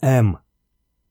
М.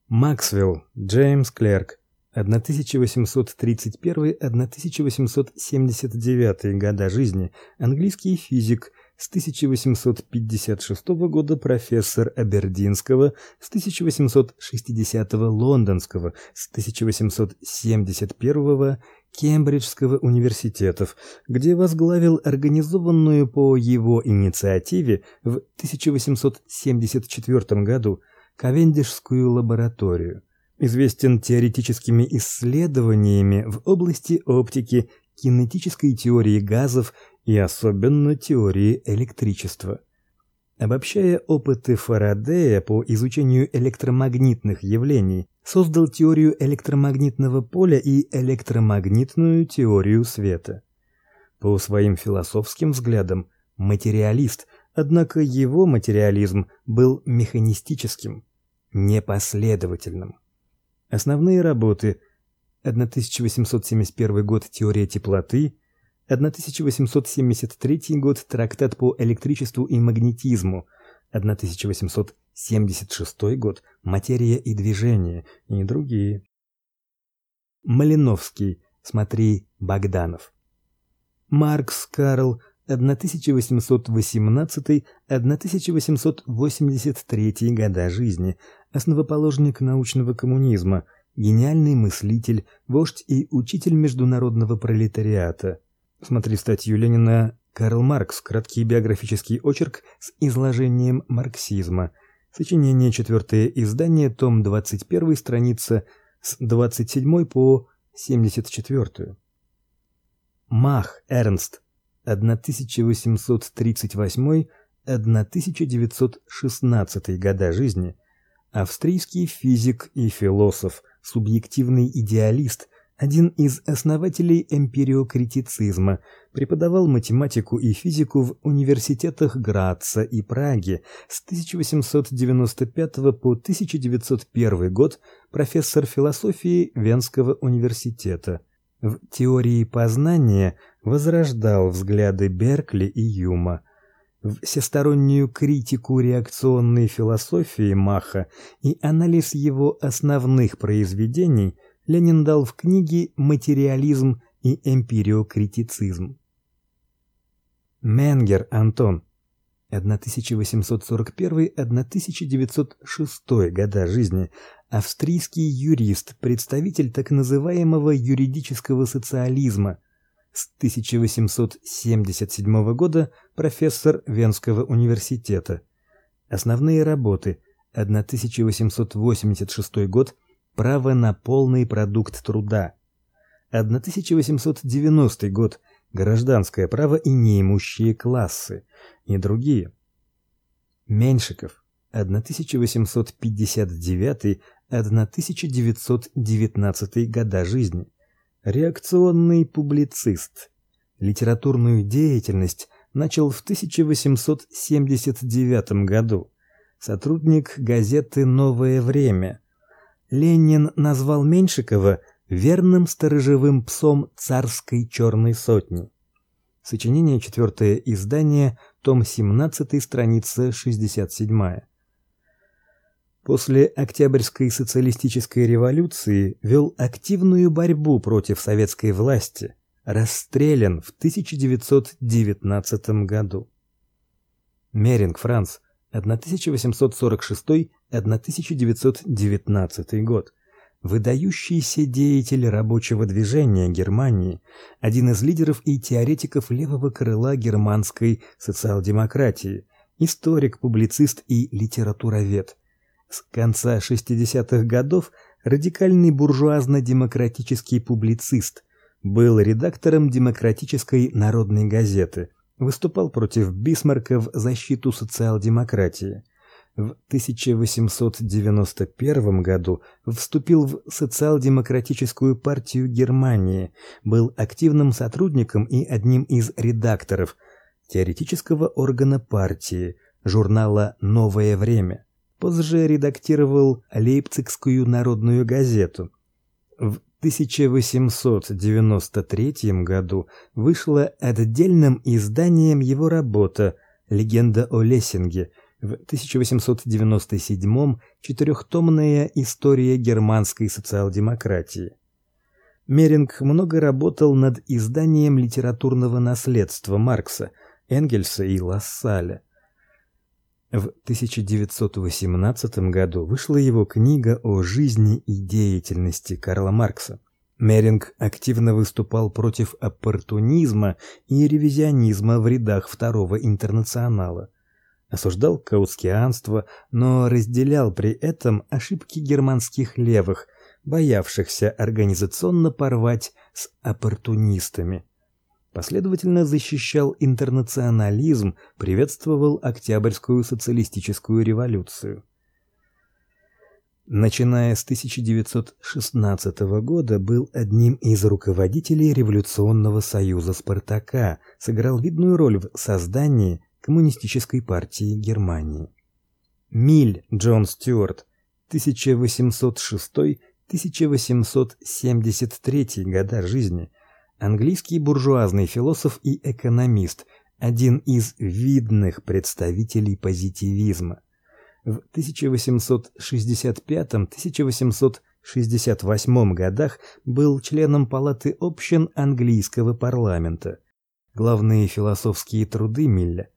Максвелл Джеймс Клерк 1831-1879 года жизни, английский физик, с 1856 года профессор Абердинского, с 1860 лондонского, с 1871 Кембриджского университетов, где возглавил организованную по его инициативе в 1874 году Кавендишскую лабораторию известен теоретическими исследованиями в области оптики, кинетической теории газов и особенно теории электричества. Обобщая опыты Фарадея по изучению электромагнитных явлений, создал теорию электромагнитного поля и электромагнитную теорию света. По своим философским взглядам материалист, однако его материализм был механистическим, непоследовательным. Основные работы: 1871 год Теория теплоты, 1873 год Трактат по электричеству и магнетизму, 1876 год Материя и движение и другие. Малиновский, смотри Богданов. Маркс Карл 1818-1883 года жизни, основоположник научного коммунизма, гениальный мыслитель, вождь и учитель международного пролетариата. Смотри статью Ленина Карл Маркс. Краткий биографический очерк с изложением марксизма. Сочинение, четвертое издание, том 21, страница с 27 по 74. Мах Эрнст 1838-1916 года жизни австрийский физик и философ, субъективный идеалист, один из основателей эмпириокритицизма, преподавал математику и физику в университетах Граца и Праги. С 1895 по 1901 год профессор философии Венского университета. В теории познания возрождал взгляды Беркли и Юма. Всестороннюю критику реакционной философии Маха и анализ его основных произведений Ленин дал в книге Материализм и эмпириокритицизм. Менгер Антон. 1841-1906 года жизни, австрийский юрист, представитель так называемого юридического социализма, с 1877 года профессор Венского университета. Основные работы: 1886 год Право на полный продукт труда. 1890 год Гражданское право и неимущие классы и другие. Меньшиков 1859-1919 года жизни реакционный публицист. Литературную деятельность начал в 1879 году. Сотрудник газеты Новое время. Ленин назвал Меньшикова верным сторожевым псом царской черной сотни. Сочинение четвертое издание, том 17, страница 67. После Октябрьской социалистической революции вел активную борьбу против советской власти, расстрелян в 1919 году. Меринг Франц 1846-1919 год. Выдающийся деятель рабочего движения Германии, один из лидеров и теоретиков левого крыла германской социал-демократии, историк, публицист и литературовед с конца 60-х годов радикальный буржуазно-демократический публицист, был редактором демократической народной газеты, выступал против Бисмарка в защиту социал-демократии. В 1891 году вступил в социал-демократическую партию Германии, был активным сотрудником и одним из редакторов теоретического органа партии, журнала Новое время. Позже редактировал Лейпцигскую народную газету. В 1893 году вышла отдельным изданием его работа Легенда о Лессинге, В 1897 четырехтомная история германской социал-демократии. Меринг много работал над изданием литературного наследства Маркса, Энгельса и Лассаля. В 1918 году вышла его книга о жизни и деятельности Карла Маркса. Меринг активно выступал против оппортунизма и ревизионизма в рядах Второго интернационала. Осуждал каутскианство, но разделял при этом ошибки германских левых, боявшихся организационно порвать с оппортунистами. Последовательно защищал интернационализм, приветствовал Октябрьскую социалистическую революцию. Начиная с 1916 года был одним из руководителей революционного союза Спартака, сыграл видную роль в создании коммунистической партии Германии. Миль Джон Стюарт 1806 1873 года жизни, английский буржуазный философ и экономист, один из видных представителей позитивизма. В 1865-1868 годах был членом палаты общин английского парламента. Главные философские труды Милля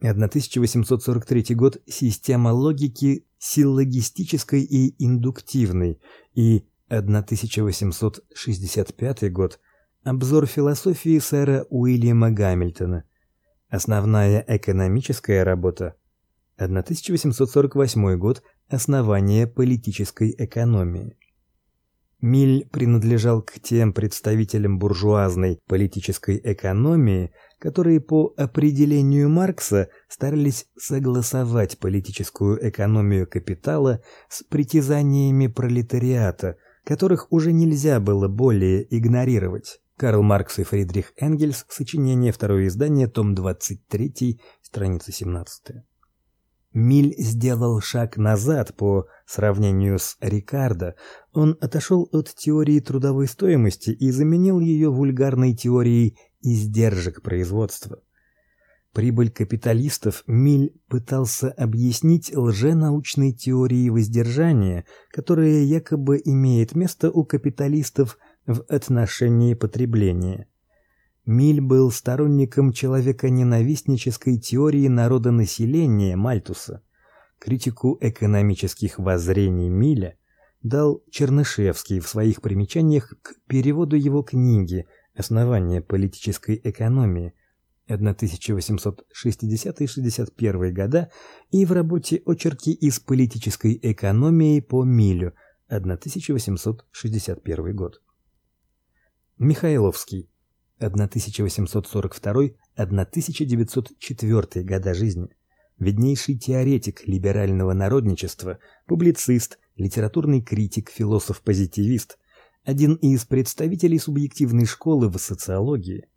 1843 год Система логики силлогистической и индуктивной и 1865 год Обзор философии сэра Уильяма Гамильтона. Основная экономическая работа. 1848 год. Основание политической экономии. Миль принадлежал к тем представителям буржуазной политической экономии, которые по определению Маркса старались согласовать политическую экономию капитала с притязаниями пролетариата, которых уже нельзя было более игнорировать. Карл Маркс и Фридрих Энгельс. Сочинение, второе издание, том 23, страница 17. Миль сделал шаг назад по сравнению с Рикардо. Он отошел от теории трудовой стоимости и заменил ее вульгарной теорией издержек производства. Прибыль капиталистов Миль пытался объяснить лженаучной теорией воздержания, которая якобы имеет место у капиталистов в отношении потребления. Миль был сторонником человеконенавистнической теории народонаселения Мальтуса. Критику экономических воззрений Миля дал Чернышевский в своих примечаниях к переводу его книги Основания политической экономии 1860-61 года и в работе Очерки из политической экономии по Милю 1861 год. Михайловский 1842-1904 года жизни. Виднейший теоретик либерального народничества, публицист, литературный критик, философ-позитивист, один из представителей субъективной школы в социологии.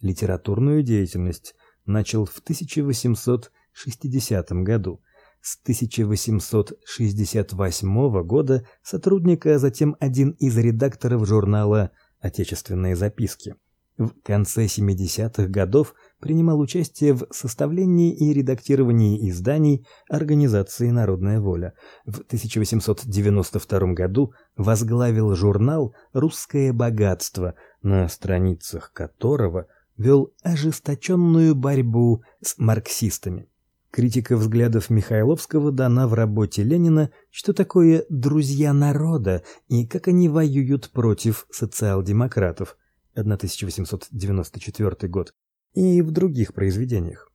Литературную деятельность начал в 1860 году. С 1868 года сотрудник, а затем один из редакторов журнала Отечественные записки. В конце 70-х годов принимал участие в составлении и редактировании изданий организации Народная воля. В 1892 году возглавил журнал Русское богатство, на страницах которого вел ожесточенную борьбу с марксистами. Критика взглядов Михайловского дана в работе Ленина «Что такое друзья народа и как они воюют против социал-демократов» 1894 год и в других произведениях.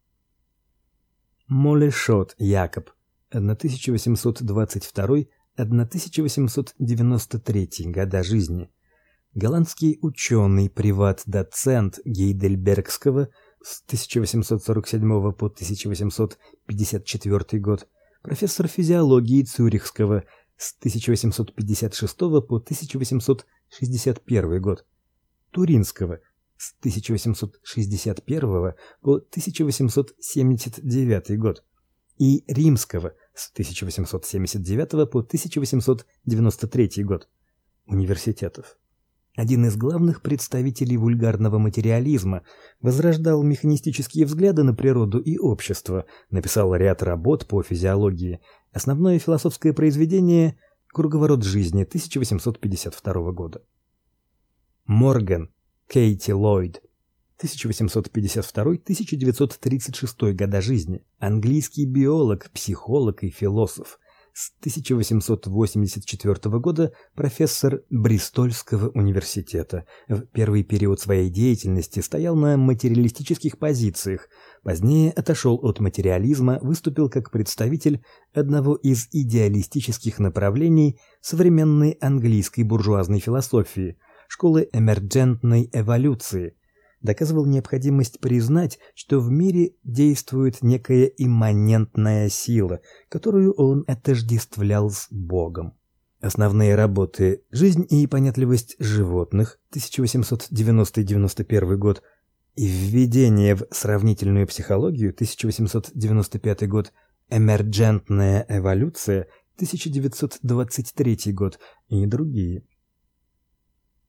Молешот Якоб 1822-1893 года жизни. Голландский ученый, приват-доцент Гейдельбергского с 1847 по 1854 год, профессор физиологии Цюрихского с 1856 по 1861 год, Туринского с 1861 по 1879 год и Римского с 1879 по 1893 год университетов. Один из главных представителей вульгарного материализма, возрождал механистические взгляды на природу и общество, написал ряд работ по физиологии. Основное философское произведение Круговорот жизни 1852 года. Морган Кейти Ллойд 1852-1936 года жизни. Английский биолог, психолог и философ с 1884 года профессор Бристольского университета. В первый период своей деятельности стоял на материалистических позициях. Позднее отошел от материализма, выступил как представитель одного из идеалистических направлений современной английской буржуазной философии школы эмерджентной эволюции доказывал необходимость признать, что в мире действует некая имманентная сила, которую он отождествлял с Богом. Основные работы «Жизнь и понятливость животных» 1890-91 год и «Введение в сравнительную психологию» 1895 год, «Эмерджентная эволюция» 1923 год и другие.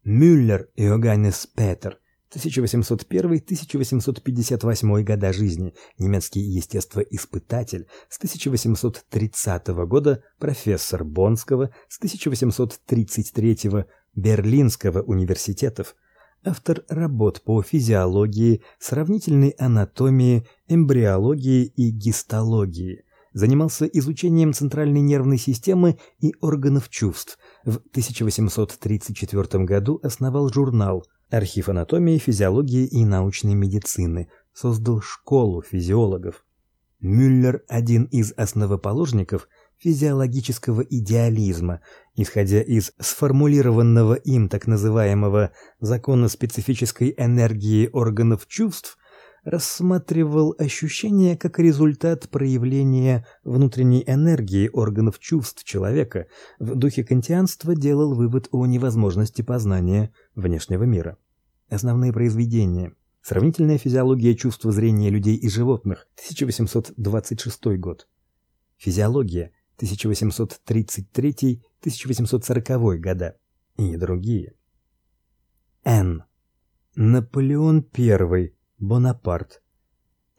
Мюллер Иоганнес Петер 1801-1858 года жизни, немецкий естествоиспытатель, с 1830 года профессор Боннского, с 1833 Берлинского университетов, автор работ по физиологии, сравнительной анатомии, эмбриологии и гистологии. Занимался изучением центральной нервной системы и органов чувств. В 1834 году основал журнал архив анатомии, физиологии и научной медицины, создал школу физиологов. Мюллер один из основоположников физиологического идеализма, исходя из сформулированного им так называемого закона специфической энергии органов чувств, рассматривал ощущения как результат проявления внутренней энергии органов чувств человека. В духе кантианства делал вывод о невозможности познания внешнего мира. Основные произведения. Сравнительная физиология чувства зрения людей и животных, 1826 год. Физиология, 1833-1840 года. И другие. Н. Наполеон I. Бонапарт.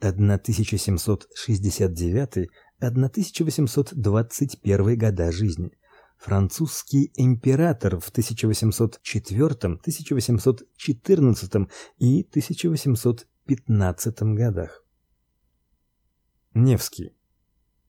1769-1821 года жизни французский император в 1804, 1814 и 1815 годах. Невский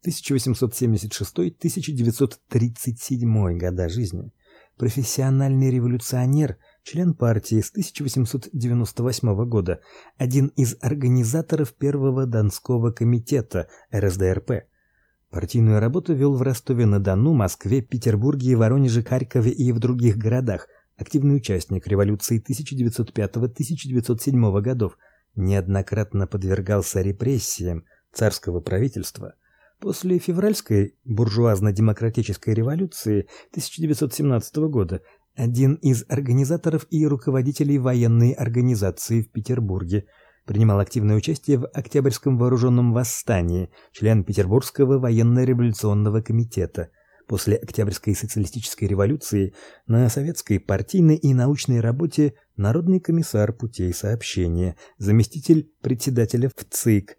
1876-1937 года жизни. Профессиональный революционер, член партии с 1898 года, один из организаторов первого Донского комитета РСДРП Партийную работу вел в Ростове-на-Дону, Москве, Петербурге, Воронеже, Харькове и в других городах. Активный участник революции 1905-1907 годов, неоднократно подвергался репрессиям царского правительства. После февральской буржуазно-демократической революции 1917 года один из организаторов и руководителей военной организации в Петербурге – принимал активное участие в Октябрьском вооруженном восстании, член Петербургского военно-революционного комитета. После Октябрьской социалистической революции на советской партийной и научной работе народный комиссар путей сообщения, заместитель председателя в ЦИК,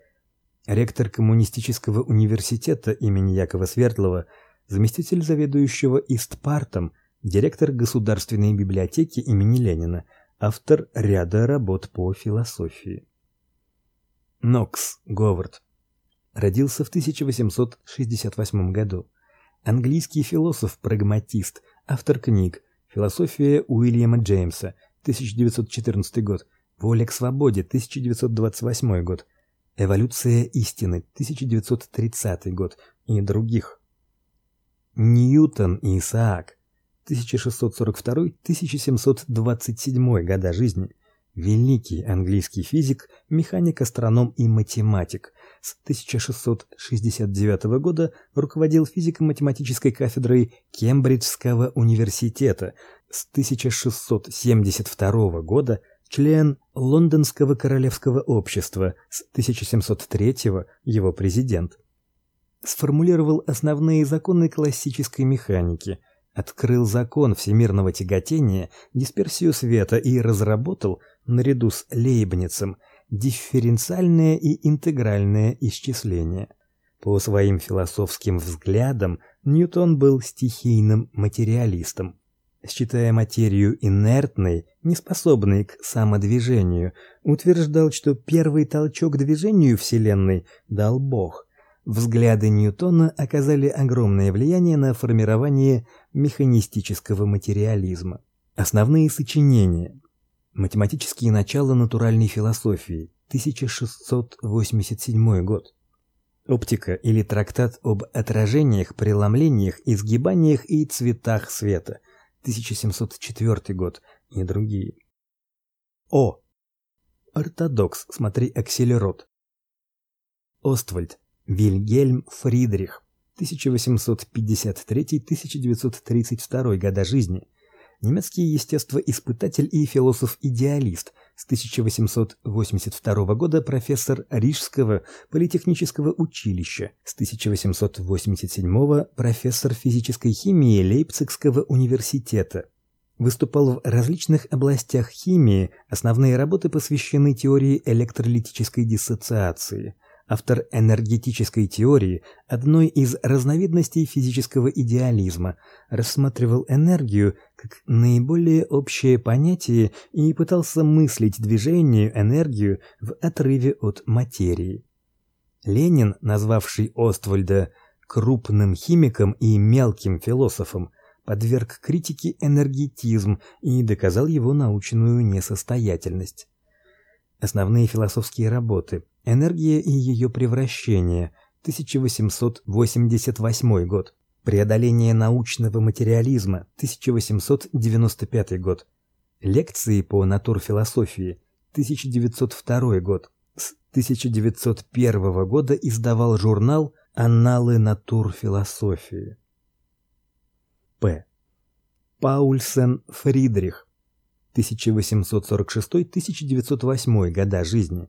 ректор коммунистического университета имени Якова Свердлова, заместитель заведующего Истпартом, директор Государственной библиотеки имени Ленина, автор ряда работ по философии. Нокс Говард. Родился в 1868 году. Английский философ-прагматист, автор книг Философия Уильяма Джеймса, 1914 год, Воля к свободе, 1928 год, Эволюция истины, 1930 год. И других. Ньютон Исаак, 1642-1727 года жизни великий английский физик, механик, астроном и математик. С 1669 года руководил физико-математической кафедрой Кембриджского университета. С 1672 года член Лондонского королевского общества, с 1703 его президент. Сформулировал основные законы классической механики, открыл закон всемирного тяготения, дисперсию света и разработал наряду с Лейбницем дифференциальное и интегральное исчисление. По своим философским взглядам Ньютон был стихийным материалистом. Считая материю инертной, неспособной к самодвижению, утверждал, что первый толчок движению вселенной дал Бог. Взгляды Ньютона оказали огромное влияние на формирование механистического материализма. Основные сочинения. Математические начала натуральной философии, 1687 год. Оптика или трактат об отражениях, преломлениях, изгибаниях и цветах света, 1704 год и другие. О. Ортодокс, смотри Акселерот. Оствальд Вильгельм Фридрих 1853-1932 года жизни. Немецкий естествоиспытатель и философ-идеалист, с 1882 года профессор Рижского политехнического училища, с 1887 профессор физической химии Лейпцигского университета. Выступал в различных областях химии, основные работы посвящены теории электролитической диссоциации – автор энергетической теории, одной из разновидностей физического идеализма, рассматривал энергию как наиболее общее понятие и пытался мыслить движение, энергию в отрыве от материи. Ленин, назвавший Оствальда крупным химиком и мелким философом, подверг критике энергетизм и доказал его научную несостоятельность. Основные философские работы Энергия и ее превращение, 1888 год. Преодоление научного материализма, 1895 год. Лекции по натурфилософии, 1902 год. С 1901 года издавал журнал Анналы натурфилософии. П. Паульсен Фридрих 1846-1908 года жизни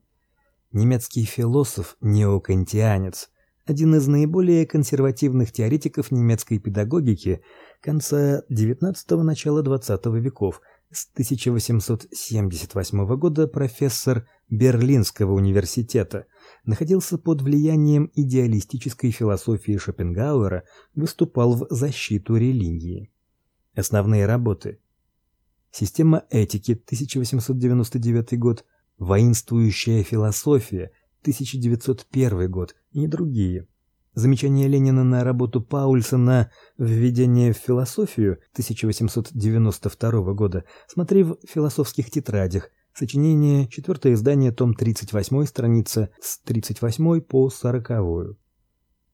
немецкий философ, неокантианец, один из наиболее консервативных теоретиков немецкой педагогики конца XIX – начала XX веков. С 1878 года профессор Берлинского университета, находился под влиянием идеалистической философии Шопенгауэра, выступал в защиту религии. Основные работы: Система этики, 1899 год, Воинствующая философия, 1901 год и другие. Замечание Ленина на работу Паульсона Введение в философию 1892 года. Смотри в философских тетрадях. Сочинение, четвертое издание, том 38, страница с 38 по 40.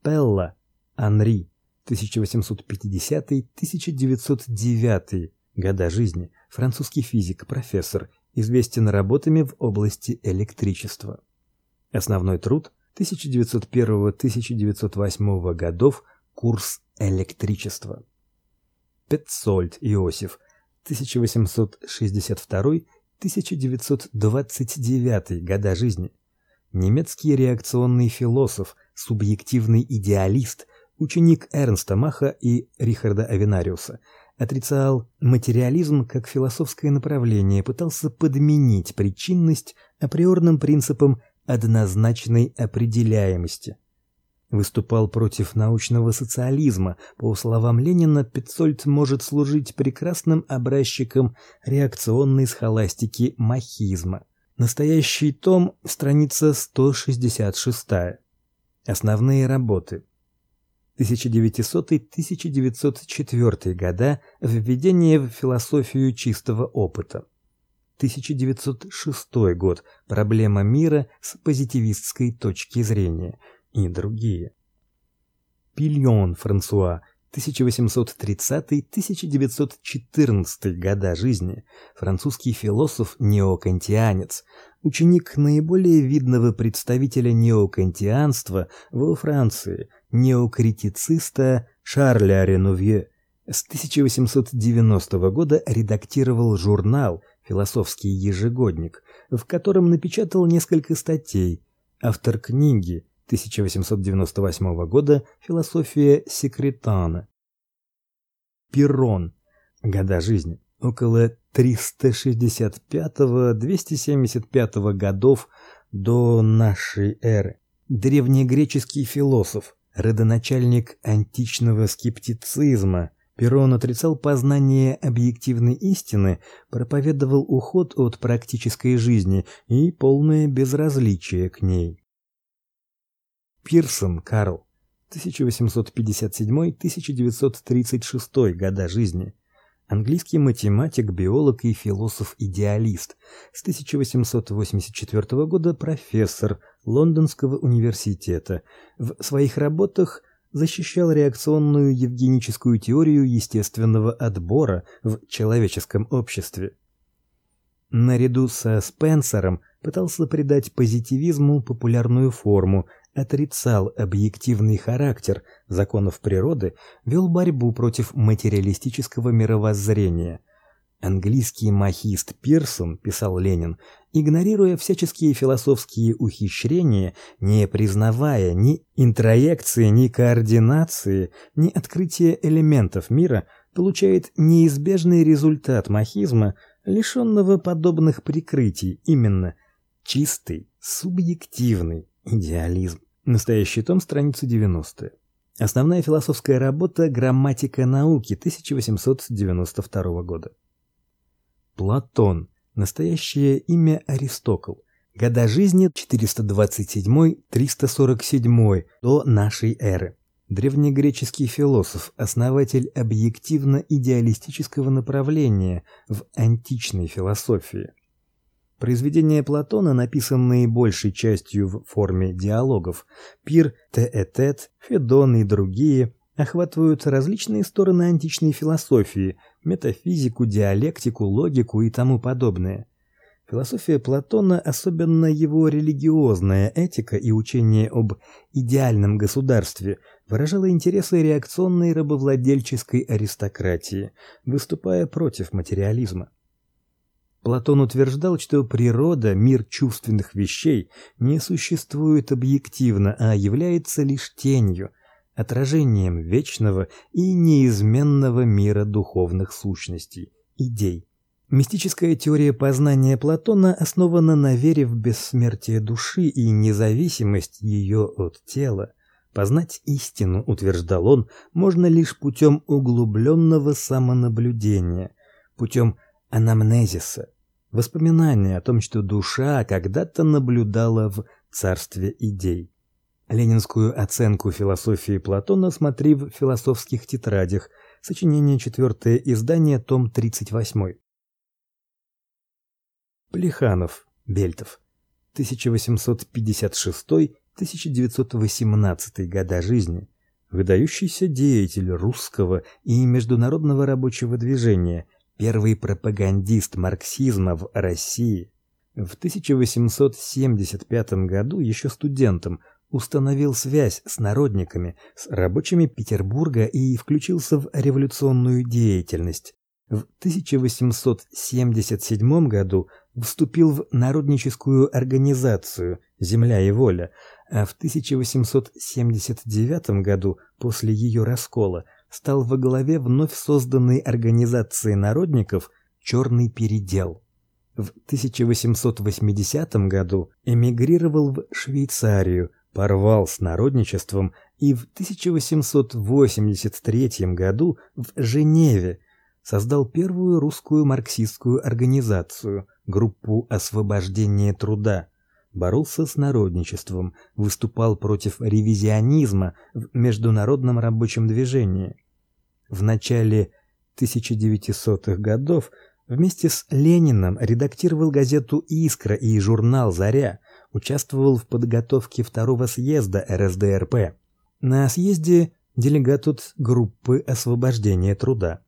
Пелла Анри 1850-1909 года жизни. Французский физик, профессор, известен работами в области электричества. Основной труд 1901-1908 годов Курс электричества. Петцольд Иосиф 1862-1929 года жизни. Немецкий реакционный философ, субъективный идеалист, ученик Эрнста Маха и Рихарда Авенариуса – отрицал материализм как философское направление, пытался подменить причинность априорным принципом однозначной определяемости. Выступал против научного социализма. По словам Ленина, Петцольд может служить прекрасным образчиком реакционной схоластики махизма. Настоящий том, страница 166. Основные работы. 1900-1904 года Введение в философию чистого опыта. 1906 год. Проблема мира с позитивистской точки зрения и другие. Пильон Франсуа 1830-1914 года жизни, французский философ, неокантианец, ученик наиболее видного представителя неокантианства во Франции, неокритициста Шарля Ренувье. С 1890 года редактировал журнал Философский ежегодник, в котором напечатал несколько статей. Автор книги 1898 года Философия секретана. Перрон. Года жизни около 365-275 годов до нашей эры. Древнегреческий философ, родоначальник античного скептицизма, Перрон отрицал познание объективной истины, проповедовал уход от практической жизни и полное безразличие к ней. Пирсон Карл 1857-1936 года жизни. Английский математик, биолог и философ-идеалист. С 1884 года профессор Лондонского университета. В своих работах защищал реакционную евгеническую теорию естественного отбора в человеческом обществе. Наряду со Спенсером пытался придать позитивизму популярную форму, отрицал объективный характер законов природы, вел борьбу против материалистического мировоззрения. Английский махист Пирсон, писал Ленин, игнорируя всяческие философские ухищрения, не признавая ни интроекции, ни координации, ни открытия элементов мира, получает неизбежный результат махизма, лишенного подобных прикрытий, именно чистый, субъективный идеализм. Настоящий том, страница 90. Основная философская работа Грамматика науки 1892 года. Платон. Настоящее имя Аристокл. Года жизни 427-347 до нашей эры. Древнегреческий философ, основатель объективно-идеалистического направления в античной философии. Произведения Платона, написанные большей частью в форме диалогов, Пир, Теэтет, Федон и другие, охватывают различные стороны античной философии: метафизику, диалектику, логику и тому подобное. Философия Платона, особенно его религиозная этика и учение об идеальном государстве, выражала интересы реакционной рабовладельческой аристократии, выступая против материализма. Платон утверждал, что природа, мир чувственных вещей, не существует объективно, а является лишь тенью, отражением вечного и неизменного мира духовных сущностей, идей. Мистическая теория познания Платона основана на вере в бессмертие души и независимость ее от тела. Познать истину, утверждал он, можно лишь путем углубленного самонаблюдения, путем анамнезиса, Воспоминания о том, что душа когда-то наблюдала в царстве идей. Ленинскую оценку философии Платона смотри в философских тетрадях. Сочинение четвертое издание, том 38. Плеханов, Бельтов. 1856-1918 года жизни. Выдающийся деятель русского и международного рабочего движения, первый пропагандист марксизма в России. В 1875 году еще студентом установил связь с народниками, с рабочими Петербурга и включился в революционную деятельность. В 1877 году вступил в народническую организацию Земля и воля, а в 1879 году после ее раскола стал во главе вновь созданной организации народников Черный передел. В 1880 году эмигрировал в Швейцарию, порвал с народничеством и в 1883 году в Женеве создал первую русскую марксистскую организацию группу освобождения труда боролся с народничеством, выступал против ревизионизма в международном рабочем движении. В начале 1900-х годов вместе с Лениным редактировал газету Искра и журнал Заря, участвовал в подготовке второго съезда РСДРП. На съезде делегат от группы освобождения труда.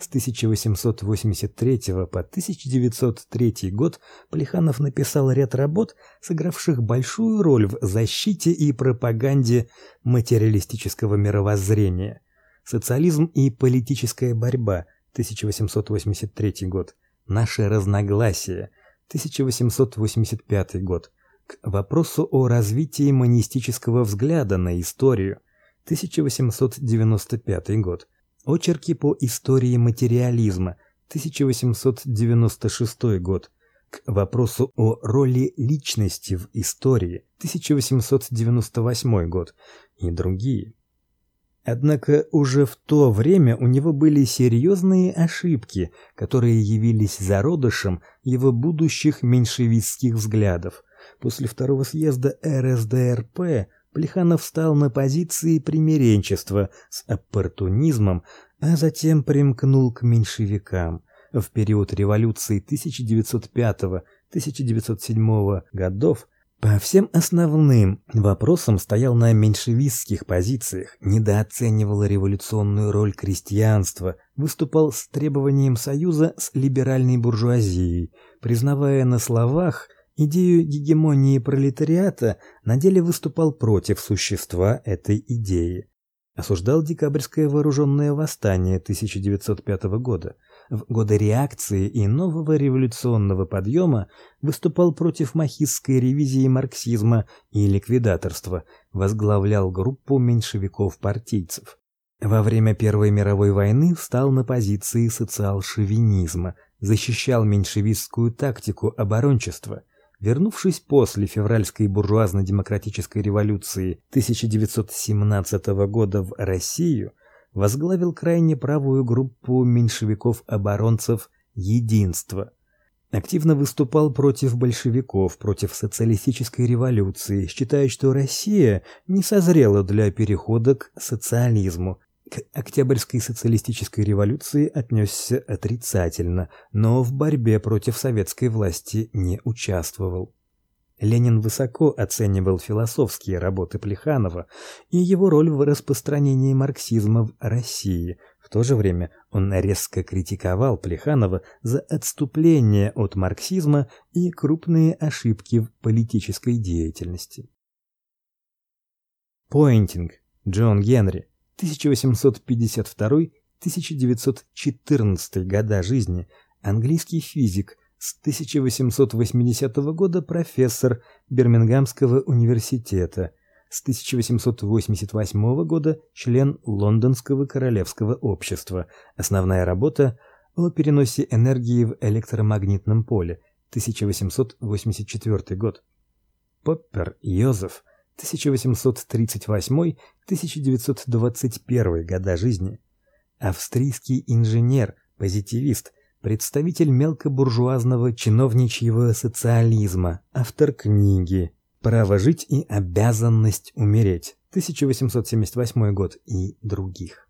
С 1883 по 1903 год Плеханов написал ряд работ, сыгравших большую роль в защите и пропаганде материалистического мировоззрения. Социализм и политическая борьба 1883 год. Наши разногласия 1885 год. К вопросу о развитии монистического взгляда на историю 1895 год Очерки по истории материализма, 1896 год. К вопросу о роли личности в истории, 1898 год и другие. Однако уже в то время у него были серьезные ошибки, которые явились зародышем его будущих меньшевистских взглядов. После второго съезда РСДРП Плеханов встал на позиции примиренчества с оппортунизмом, а затем примкнул к меньшевикам. В период революции 1905-1907 годов по всем основным вопросам стоял на меньшевистских позициях, недооценивал революционную роль крестьянства, выступал с требованием союза с либеральной буржуазией, признавая на словах идею гегемонии пролетариата, на деле выступал против существа этой идеи. Осуждал декабрьское вооруженное восстание 1905 года – в годы реакции и нового революционного подъема выступал против махистской ревизии марксизма и ликвидаторства, возглавлял группу меньшевиков-партийцев. Во время Первой мировой войны встал на позиции социал-шовинизма, защищал меньшевистскую тактику оборончества. Вернувшись после февральской буржуазно-демократической революции 1917 года в Россию, возглавил крайне правую группу меньшевиков-оборонцев Единство. Активно выступал против большевиков, против социалистической революции, считая, что Россия не созрела для перехода к социализму. К Октябрьской социалистической революции отнесся отрицательно, но в борьбе против советской власти не участвовал. Ленин высоко оценивал философские работы Плеханова и его роль в распространении марксизма в России. В то же время он резко критиковал Плеханова за отступление от марксизма и крупные ошибки в политической деятельности. Пойнтинг Джон Генри 1852-1914 года жизни, английский физик, с 1880 года профессор Бирмингемского университета, с 1888 года член Лондонского королевского общества. Основная работа о переносе энергии в электромагнитном поле, 1884 год. Поппер Йозеф, 1838-1921 года жизни. Австрийский инженер, позитивист, представитель мелкобуржуазного чиновничьего социализма, автор книги Право жить и обязанность умереть, 1878 год и других.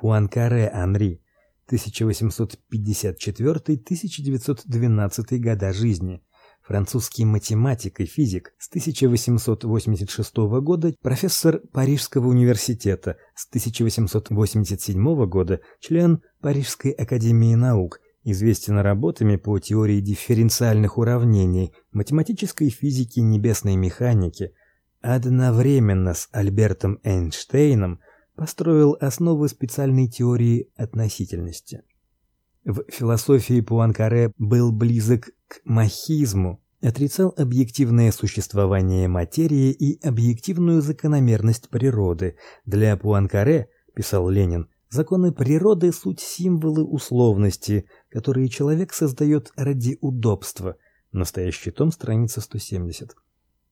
Пуанкаре Анри, 1854-1912 года жизни, французский математик и физик с 1886 года, профессор Парижского университета с 1887 года, член Парижской академии наук, известен работами по теории дифференциальных уравнений, математической физики, небесной механики. Одновременно с Альбертом Эйнштейном построил основы специальной теории относительности. В философии Пуанкаре был близок к махизму, отрицал объективное существование материи и объективную закономерность природы. Для Пуанкаре, писал Ленин, законы природы суть символы условности, которые человек создает ради удобства. Настоящий том, страница 170.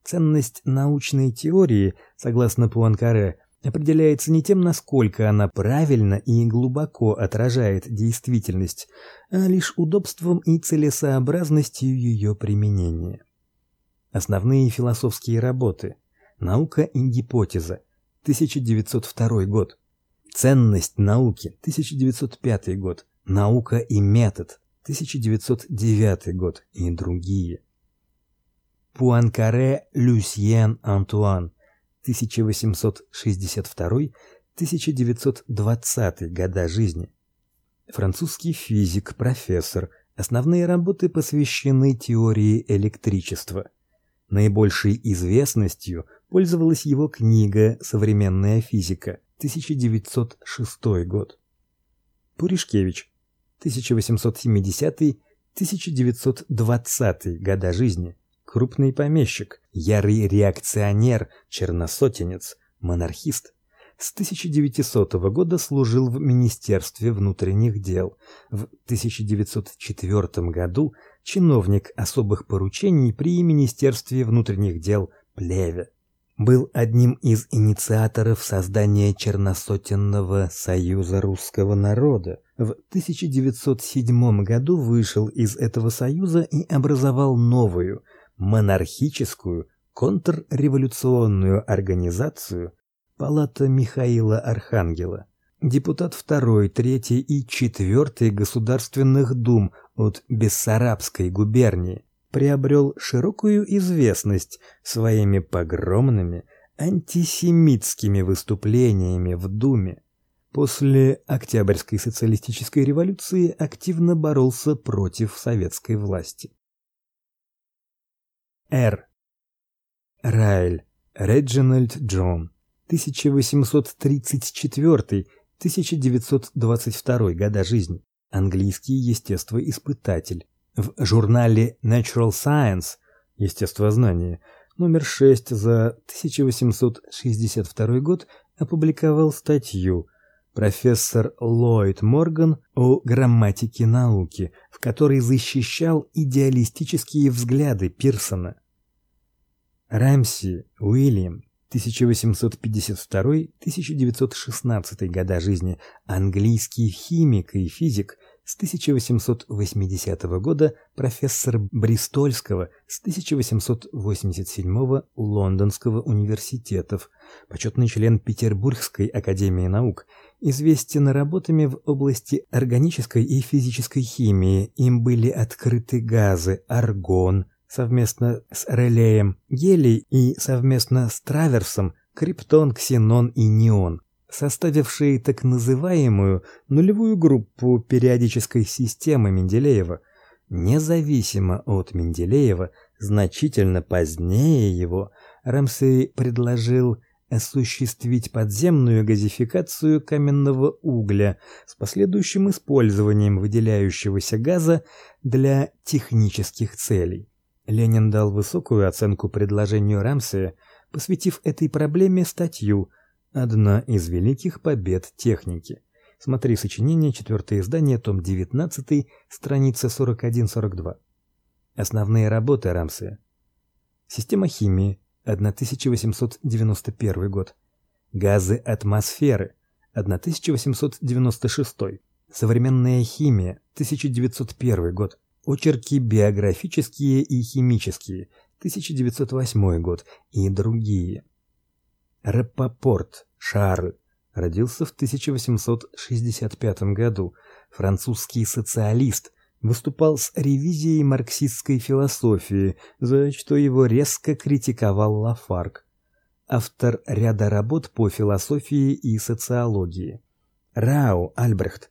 Ценность научной теории, согласно Пуанкаре, определяется не тем, насколько она правильно и глубоко отражает действительность, а лишь удобством и целесообразностью ее применения. Основные философские работы. Наука и гипотеза. 1902 год. Ценность науки. 1905 год. Наука и метод. 1909 год и другие. Пуанкаре Люсьен Антуан 1862-1920 года жизни. Французский физик, профессор. Основные работы посвящены теории электричества. Наибольшей известностью пользовалась его книга Современная физика, 1906 год. Пуришкевич, 1870-1920 года жизни крупный помещик, ярый реакционер, черносотенец, монархист. С 1900 года служил в Министерстве внутренних дел. В 1904 году чиновник особых поручений при Министерстве внутренних дел Плеве. Был одним из инициаторов создания Черносотенного союза русского народа. В 1907 году вышел из этого союза и образовал новую монархическую контрреволюционную организацию Палата Михаила Архангела. Депутат второй, третьей и четвертой государственных дум от Бессарабской губернии приобрел широкую известность своими погромными антисемитскими выступлениями в Думе. После Октябрьской социалистической революции активно боролся против советской власти. Р. Райль Реджинальд Джон 1834-1922 года жизни. Английский естествоиспытатель. В журнале Natural Science Естествознание номер 6 за 1862 год опубликовал статью профессор Ллойд Морган о грамматике науки, в которой защищал идеалистические взгляды Пирсона. Рамси Уильям 1852-1916 года жизни, английский химик и физик, с 1880 года профессор Бристольского, с 1887 Лондонского университетов, почетный член Петербургской академии наук, известен работами в области органической и физической химии. Им были открыты газы аргон, совместно с Релеем, гелий и совместно с Траверсом криптон, ксенон и неон, составившие так называемую нулевую группу периодической системы Менделеева. Независимо от Менделеева, значительно позднее его Рамсей предложил осуществить подземную газификацию каменного угля с последующим использованием выделяющегося газа для технических целей. Ленин дал высокую оценку предложению Рамсея, посвятив этой проблеме статью «Одна из великих побед техники». Смотри сочинение, четвертое издание, том 19, страница 41-42. Основные работы Рамсея. Система химии, 1891 год. Газы атмосферы, 1896. Современная химия, 1901 год. Очерки биографические и химические, 1908 год и другие. Рапопорт Шарль родился в 1865 году, французский социалист, выступал с ревизией марксистской философии, за что его резко критиковал Лафарг. Автор ряда работ по философии и социологии. Рау Альбрехт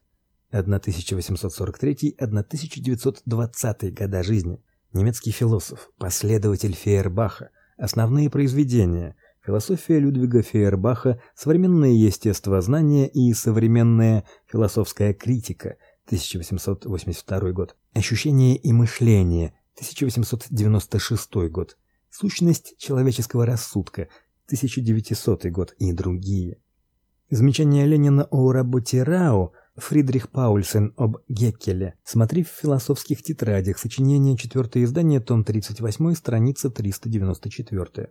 1843-1920 года жизни. Немецкий философ, последователь Фейербаха. Основные произведения: Философия Людвига Фейербаха, Современное естествознание и современная философская критика, 1882 год. Ощущение и мышление, 1896 год. Сущность человеческого рассудка, 1900 год и другие. Замечания Ленина о работе Рао Фридрих Паульсен об Геккеле. Смотри в философских тетрадях. Сочинение, четвертое издание, том 38, страница 394.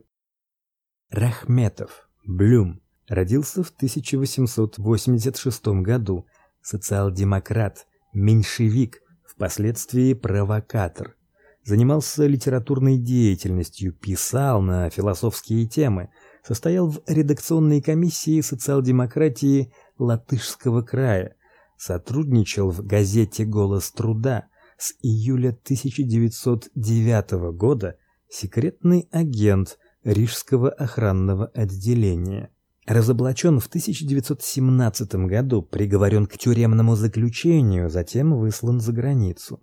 Рахметов, Блюм, родился в 1886 году. Социал-демократ, меньшевик, впоследствии провокатор. Занимался литературной деятельностью, писал на философские темы, состоял в редакционной комиссии социал-демократии Латышского края сотрудничал в газете Голос труда с июля 1909 года, секретный агент Рижского охранного отделения. Разоблачен в 1917 году, приговорен к тюремному заключению, затем выслан за границу.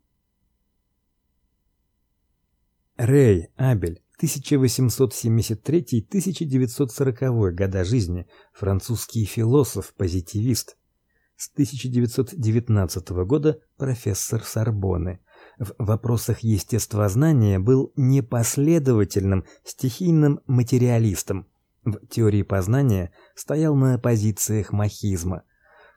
Рей Абель 1873-1940 года жизни, французский философ, позитивист, с 1919 года профессор Сорбонны. В вопросах естествознания был непоследовательным стихийным материалистом. В теории познания стоял на позициях махизма.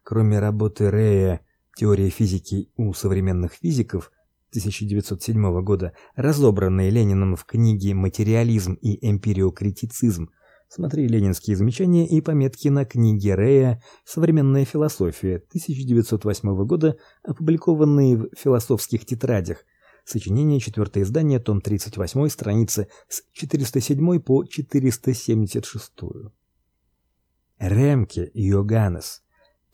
Кроме работы Рея Теория физики у современных физиков 1907 года, разобранной Лениным в книге Материализм и эмпириокритицизм, Смотри ленинские замечания и пометки на книге Рея Современная философия 1908 года, опубликованные в Философских тетрадях. Сочинение, четвертое издание, том 38, страницы с 407 по 476. Ремке Йоганнес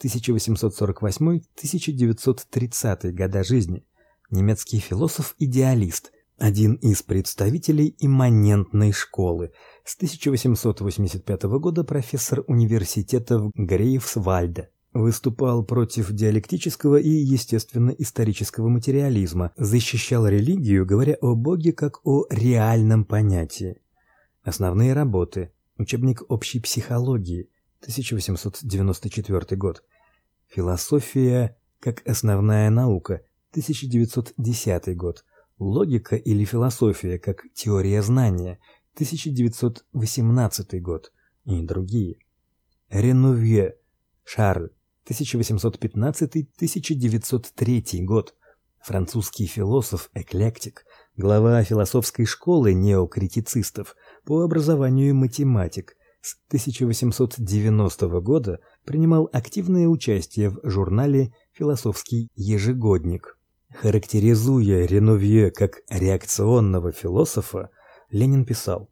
1848-1930 года жизни. Немецкий философ-идеалист, один из представителей имманентной школы. С 1885 года профессор университета в Грейфсвальде. Выступал против диалектического и естественно-исторического материализма, защищал религию, говоря о Боге как о реальном понятии. Основные работы: Учебник общей психологии, 1894 год. Философия как основная наука, 1910 год. Логика или философия как теория знания, 1918 год и другие. Ренувье, Шарль, 1815-1903 год. Французский философ-эклектик, глава философской школы неокритицистов, по образованию математик. С 1890 года принимал активное участие в журнале Философский ежегодник. Характеризуя Ренувье как реакционного философа, Ленин писал: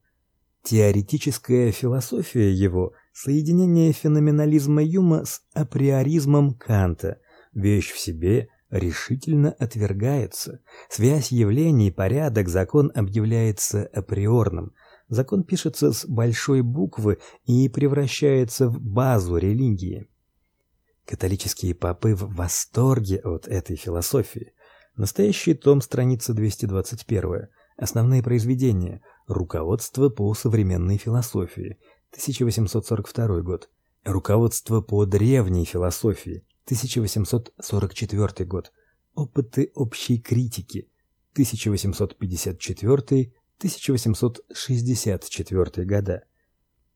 Теоретическая философия его соединение феноменализма Юма с априоризмом Канта, вещь в себе решительно отвергается. Связь явлений, порядок, закон объявляется априорным. Закон пишется с большой буквы и превращается в базу религии. Католические попы в восторге от этой философии. Настоящий том, страница 221. Основные произведения. Руководство по современной философии, 1842 год. Руководство по древней философии, 1844 год. Опыты общей критики, 1854 1864 года.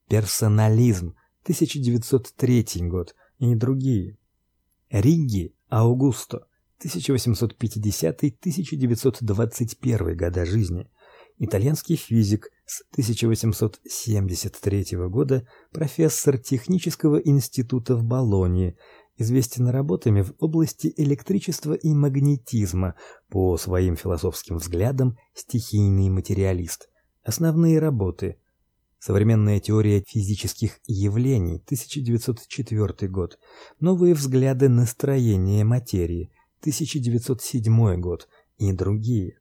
Персонализм 1903 год и другие. Ригги Аугусто 1850-1921 года жизни. Итальянский физик с 1873 года, профессор технического института в Болонье, известен работами в области электричества и магнетизма, по своим философским взглядам стихийный материалист. Основные работы: Современная теория физических явлений, 1904 год. Новые взгляды на строение материи, 1907 год и другие.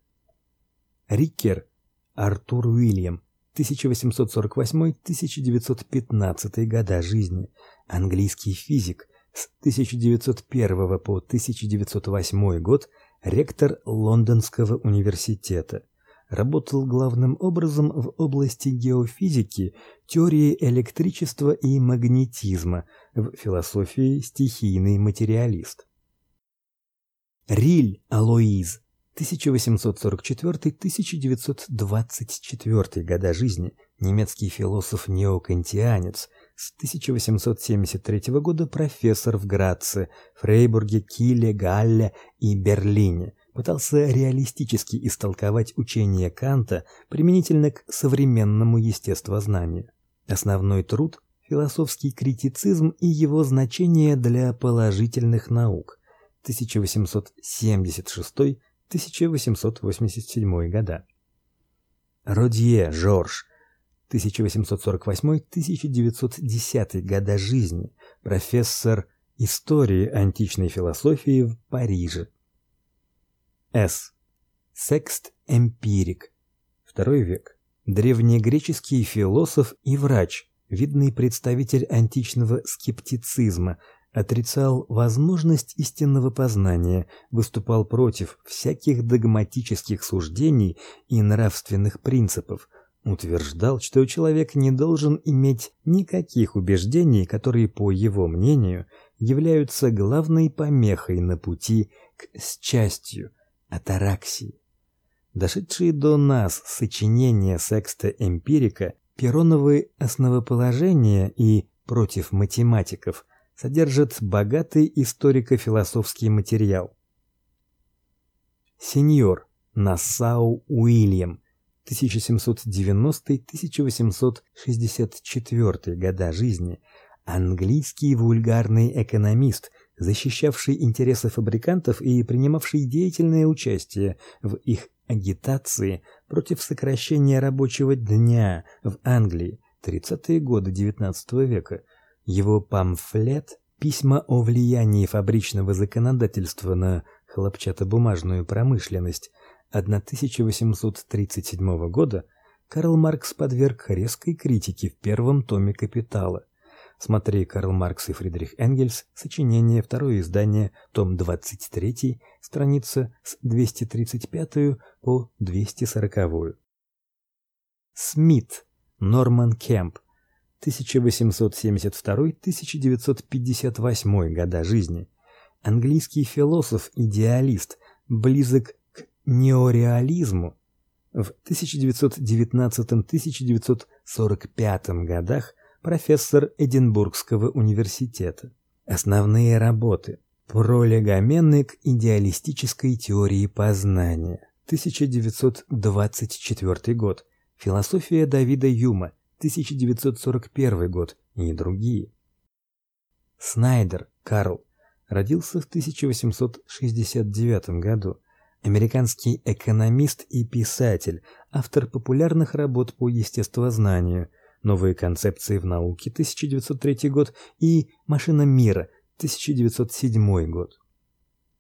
Риккер Артур Уильям 1848-1915 года жизни, английский физик, с 1901 по 1908 год ректор Лондонского университета. Работал главным образом в области геофизики, теории электричества и магнетизма, в философии стихийный материалист. Риль Алоиз 1844-1924 года жизни, немецкий философ-неокантианец, с 1873 года профессор в Граце, Фрейбурге, Киле, Галле и Берлине. Пытался реалистически истолковать учение Канта применительно к современному естествознанию. Основной труд философский критицизм и его значение для положительных наук. 1876-1887 года. Родье Жорж 1848-1910 года жизни, профессор истории античной философии в Париже. С. Секст Эмпирик, второй век. Древнегреческий философ и врач, видный представитель античного скептицизма, отрицал возможность истинного познания, выступал против всяких догматических суждений и нравственных принципов, утверждал, что человек не должен иметь никаких убеждений, которые, по его мнению, являются главной помехой на пути к счастью, атараксии. Дошедшие до нас сочинения Секста Эмпирика Пероновые основоположения и против математиков содержат богатый историко-философский материал. Сеньор Нассау Уильям 1790-1864 года жизни, английский вульгарный экономист, защищавший интересы фабрикантов и принимавший деятельное участие в их агитации против сокращения рабочего дня в Англии 30-е годы XIX века. Его памфлет Письма о влиянии фабричного законодательства на хлопчатобумажную промышленность 1837 года Карл Маркс подверг резкой критике в первом томе Капитала. Смотри Карл Маркс и Фридрих Энгельс, сочинение, второе издание, том 23, страница с 235 по 240. Смит, Норман Кемп, 1872-1958 года жизни. Английский философ-идеалист, близок к неореализму. В 1919-1945 годах профессор Эдинбургского университета. Основные работы: Пролегомены к идеалистической теории познания. 1924 год. Философия Давида Юма. 1941 год и другие. Снайдер Карл родился в 1869 году. Американский экономист и писатель, автор популярных работ по естествознанию, Новые концепции в науке 1903 год и Машина мира 1907 год.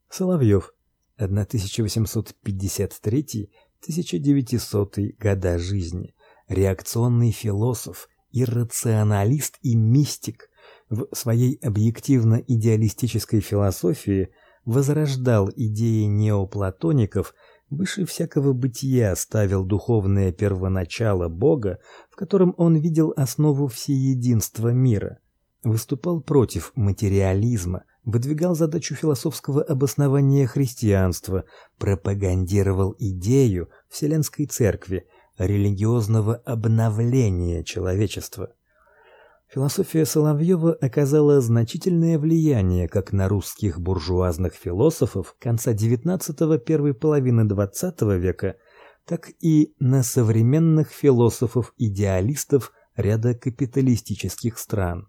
Соловьев 1853-1900 года жизни реакционный философ, иррационалист и мистик, в своей объективно-идеалистической философии возрождал идеи неоплатоников, выше всякого бытия ставил духовное первоначало Бога, в котором он видел основу всеединства мира, выступал против материализма, выдвигал задачу философского обоснования христианства, пропагандировал идею Вселенской церкви, религиозного обновления человечества. Философия Соловьева оказала значительное влияние как на русских буржуазных философов конца XIX – первой половины XX века, так и на современных философов-идеалистов ряда капиталистических стран.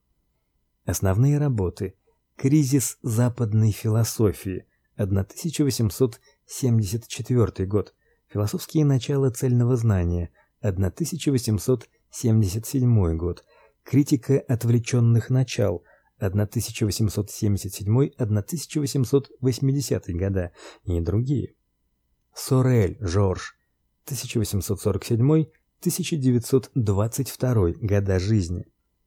Основные работы: Кризис западной философии, 1874 год. Философские начала цельного знания, 1877 год. Критика отвлеченных начал, 1877-1880 года и другие. Сорель Жорж, 1847-1922 года жизни.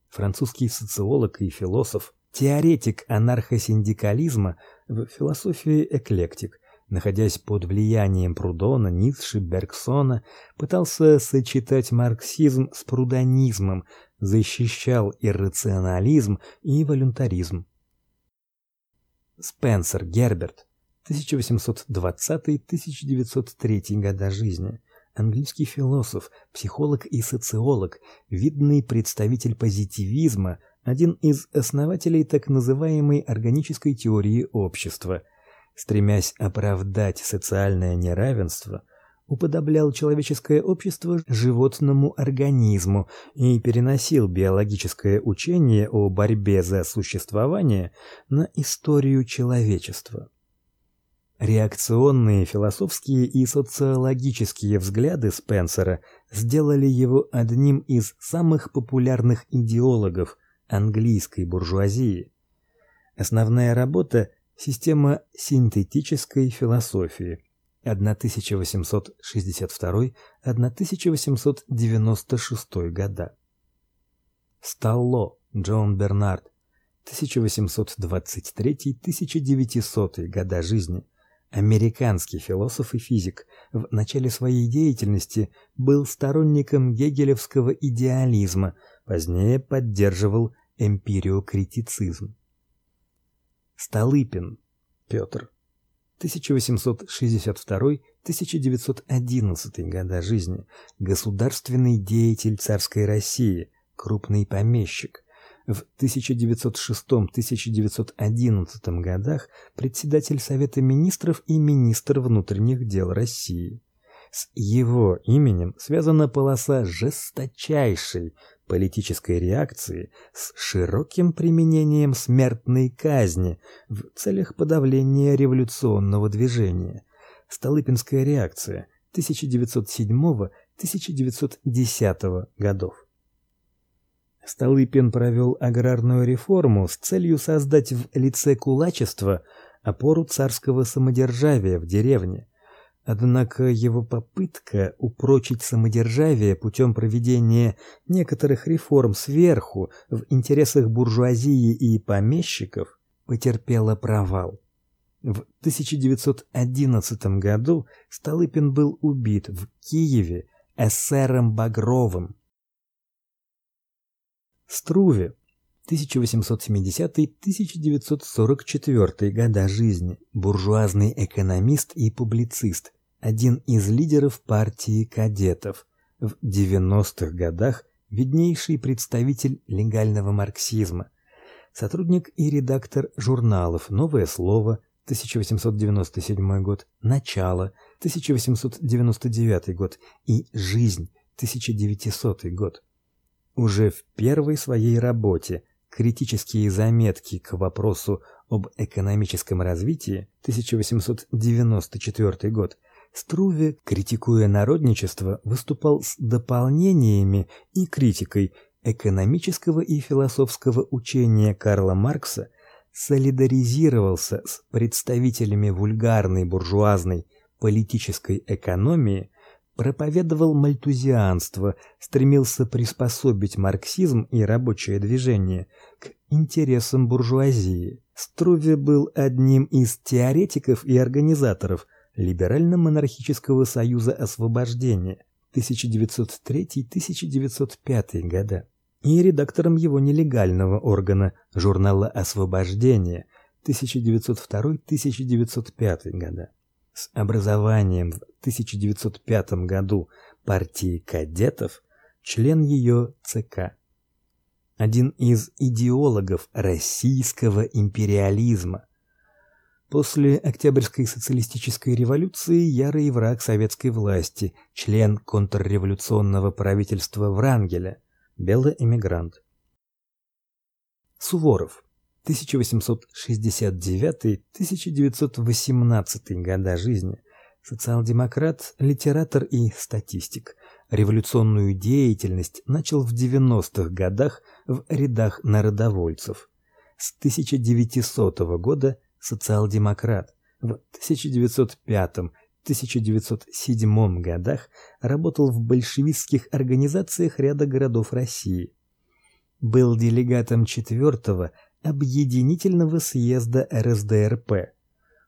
Французский социолог и философ, теоретик анархосиндикализма, в философии эклектик, находясь под влиянием Прудона, Ницше, Бергсона, пытался сочетать марксизм с прудонизмом, защищал иррационализм и волюнтаризм. Спенсер Герберт 1820-1903 года жизни. Английский философ, психолог и социолог, видный представитель позитивизма, один из основателей так называемой органической теории общества – стремясь оправдать социальное неравенство, уподоблял человеческое общество животному организму и переносил биологическое учение о борьбе за существование на историю человечества. Реакционные философские и социологические взгляды Спенсера сделали его одним из самых популярных идеологов английской буржуазии. Основная работа Система синтетической философии 1862-1896 года. Сталло Джон Бернард 1823-1900 года жизни. Американский философ и физик, в начале своей деятельности был сторонником гегелевского идеализма, позднее поддерживал эмпириокритицизм. Столыпин Петр 1862-1902 1911 года жизни, государственный деятель царской России, крупный помещик. В 1906-1911 годах председатель Совета министров и министр внутренних дел России. С его именем связана полоса жесточайшей политической реакции с широким применением смертной казни в целях подавления революционного движения. Столыпинская реакция 1907-1910 годов. Столыпин провел аграрную реформу с целью создать в лице кулачества опору царского самодержавия в деревне – Однако его попытка упрочить самодержавие путем проведения некоторых реформ сверху в интересах буржуазии и помещиков потерпела провал. В 1911 году Столыпин был убит в Киеве эсером Багровым. Струве 1870-1944 года жизни, буржуазный экономист и публицист, один из лидеров партии кадетов, в 90-х годах виднейший представитель легального марксизма, сотрудник и редактор журналов Новое слово 1897 год, Начало 1899 год и Жизнь 1900 год. Уже в первой своей работе Критические заметки к вопросу об экономическом развитии 1894 год Струве, критикуя народничество, выступал с дополнениями и критикой экономического и философского учения Карла Маркса, солидаризировался с представителями вульгарной буржуазной политической экономии, проповедовал мальтузианство, стремился приспособить марксизм и рабочее движение к интересам буржуазии. Струве был одним из теоретиков и организаторов – Либерально-монархического союза освобождения 1903-1905 года и редактором его нелегального органа журнала Освобождение 1902-1905 года. С образованием в 1905 году партии кадетов, член ее ЦК. Один из идеологов российского империализма, После Октябрьской социалистической революции ярый враг советской власти, член контрреволюционного правительства Врангеля, белый эмигрант. Суворов 1869-1918 года жизни. Социал-демократ, литератор и статистик. Революционную деятельность начал в 90-х годах в рядах народовольцев. С 1900 года социал-демократ. В 1905-1907 годах работал в большевистских организациях ряда городов России. Был делегатом 4-го объединительного съезда РСДРП.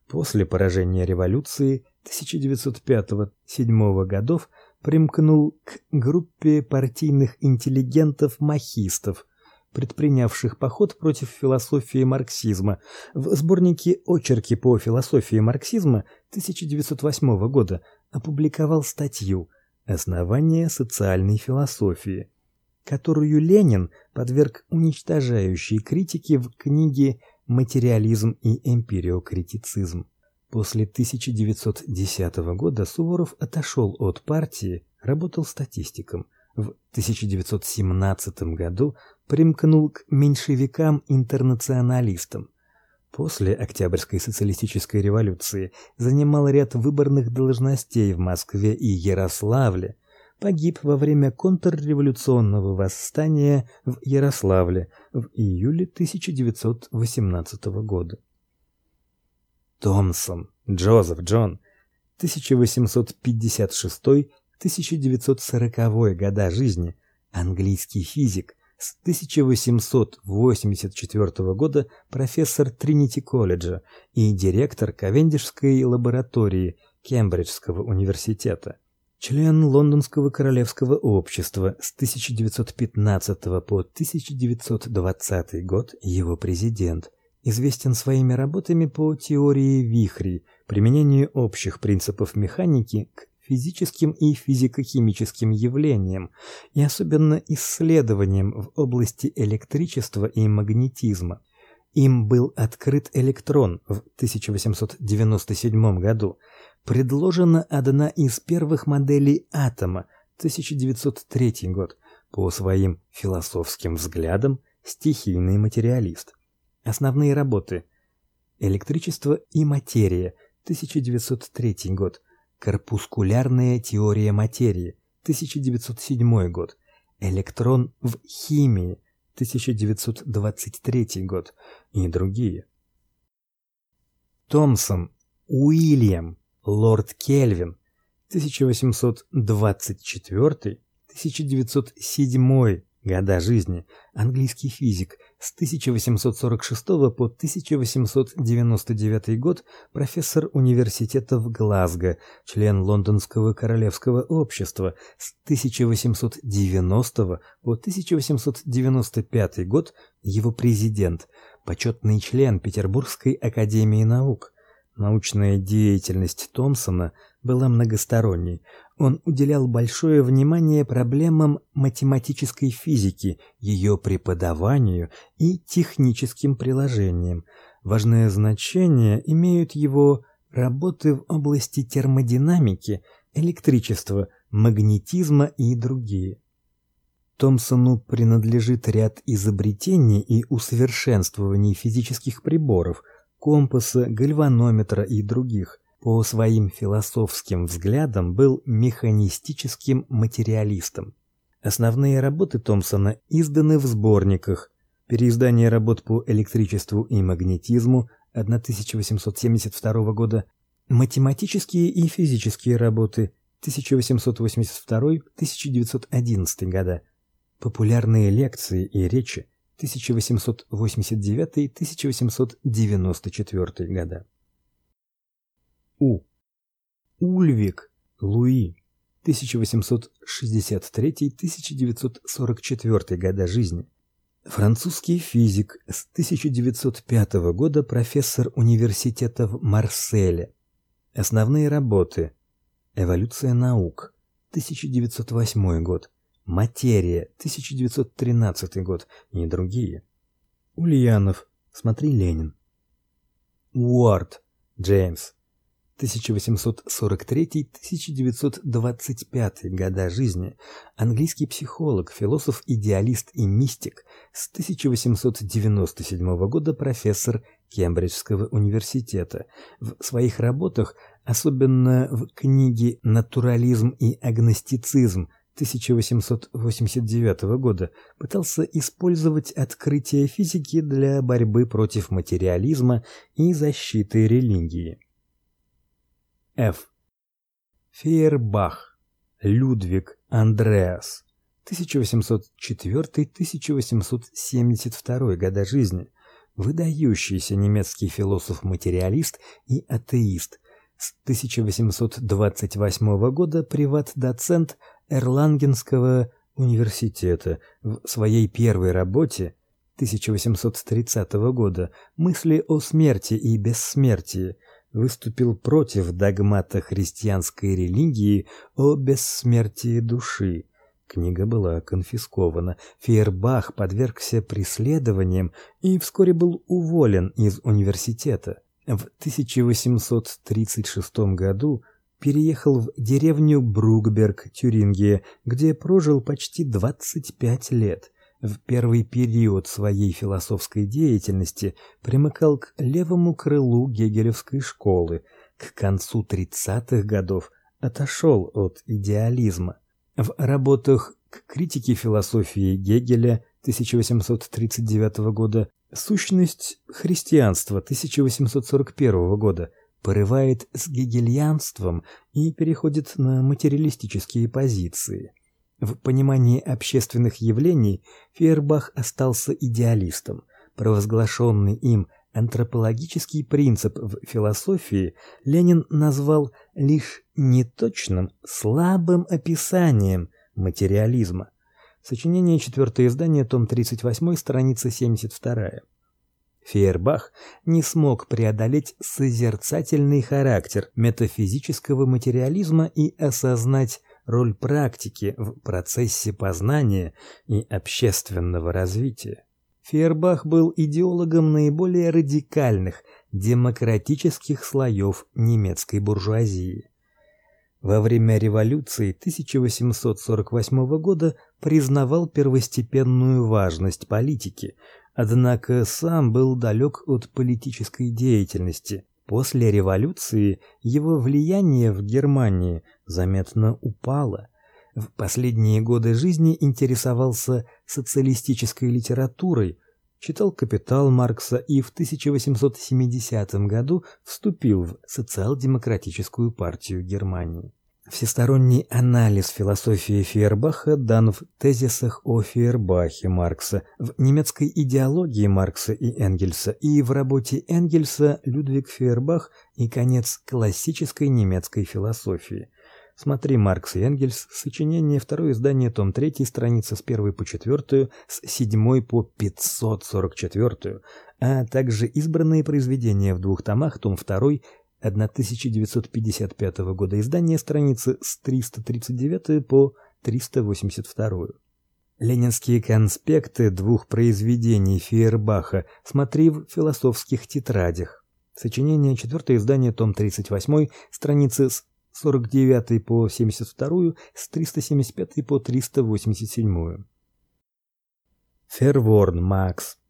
После поражения революции 1905-1907 годов примкнул к группе партийных интеллигентов-махистов, предпринявших поход против философии марксизма. В сборнике Очерки по философии марксизма 1908 года опубликовал статью Основания социальной философии, которую Ленин подверг уничтожающей критике в книге Материализм и эмпириокритицизм. После 1910 года Суворов отошел от партии, работал статистиком. В 1917 году примкнул к меньшевикам-интернационалистам. После Октябрьской социалистической революции занимал ряд выборных должностей в Москве и Ярославле. Погиб во время контрреволюционного восстания в Ярославле в июле 1918 года. Томсон Джозеф Джон 1856-1940 года жизни, английский физик, с 1884 года профессор Тринити-колледжа и директор Кавендишской лаборатории Кембриджского университета. Член Лондонского королевского общества с 1915 по 1920 год, его президент известен своими работами по теории вихрей, применению общих принципов механики к физическим и физико-химическим явлениям, и особенно исследованиям в области электричества и магнетизма. Им был открыт электрон в 1897 году. Предложена одна из первых моделей атома 1903 год. По своим философским взглядам стихийный материалист. Основные работы: Электричество и материя 1903 год. Корпускулярная теория материи 1907 год. Электрон в химии 1923 год и другие. Томсон, Уильям, лорд Кельвин 1824-1907 года жизни, английский физик, с 1846 по 1899 год профессор университета в Глазго, член Лондонского королевского общества, с 1890 по 1895 год его президент, почетный член Петербургской академии наук. Научная деятельность Томпсона была многосторонней. Он уделял большое внимание проблемам математической физики, ее преподаванию и техническим приложениям. Важное значение имеют его работы в области термодинамики, электричества, магнетизма и другие. Томпсону принадлежит ряд изобретений и усовершенствований физических приборов, компаса, гальванометра и других по своим философским взглядам был механистическим материалистом. Основные работы Томпсона изданы в сборниках: Переиздание работ по электричеству и магнетизму 1872 года, Математические и физические работы 1882-1911 года, Популярные лекции и речи 1889-1894 года. У. Ульвик Луи 1863-1944 года жизни. Французский физик с 1905 года профессор университета в Марселе. Основные работы: Эволюция наук 1908 год, Материя 1913 год и другие. Ульянов, смотри Ленин. Уорд Джеймс 1843-1925 года жизни, английский психолог, философ, идеалист и мистик, с 1897 года профессор Кембриджского университета. В своих работах, особенно в книге Натурализм и агностицизм 1889 года, пытался использовать открытия физики для борьбы против материализма и защиты религии. Ф. Фейербах Людвиг Андреас 1804-1872 года жизни. Выдающийся немецкий философ-материалист и атеист. С 1828 года приват-доцент Эрлангенского университета. В своей первой работе 1830 года Мысли о смерти и бессмертии выступил против догмата христианской религии о бессмертии души. Книга была конфискована. Фейербах подвергся преследованиям и вскоре был уволен из университета. В 1836 году переехал в деревню Брукберг, Тюрингия, где прожил почти 25 лет в первый период своей философской деятельности примыкал к левому крылу Гегелевской школы, к концу 30-х годов отошел от идеализма. В работах к критике философии Гегеля 1839 года Сущность христианства 1841 года порывает с гегельянством и переходит на материалистические позиции. В понимании общественных явлений Фейербах остался идеалистом. Провозглашенный им антропологический принцип в философии Ленин назвал лишь неточным, слабым описанием материализма. Сочинение четвертое издание, том 38, страница 72. Фейербах не смог преодолеть созерцательный характер метафизического материализма и осознать роль практики в процессе познания и общественного развития. Фейербах был идеологом наиболее радикальных демократических слоев немецкой буржуазии. Во время революции 1848 года признавал первостепенную важность политики, однако сам был далек от политической деятельности. После революции его влияние в Германии заметно упало. В последние годы жизни интересовался социалистической литературой, читал «Капитал» Маркса и в 1870 году вступил в социал-демократическую партию Германии. Всесторонний анализ философии Фейербаха дан в тезисах о Фейербахе Маркса, в немецкой идеологии Маркса и Энгельса и в работе Энгельса Людвиг Фейербах и конец классической немецкой философии. Смотри Маркс и Энгельс, сочинение, второе издание, том 3, страница с 1 по 4, с 7 по 544, а также избранные произведения в двух томах, том 2, 1955 года издание, страницы с 339 по 382. Ленинские конспекты двух произведений Фейербаха смотри в философских тетрадях. Сочинение, четвертое издание, том 38, страницы с 49 по 72, с 375 по 387. Ферворн Макс.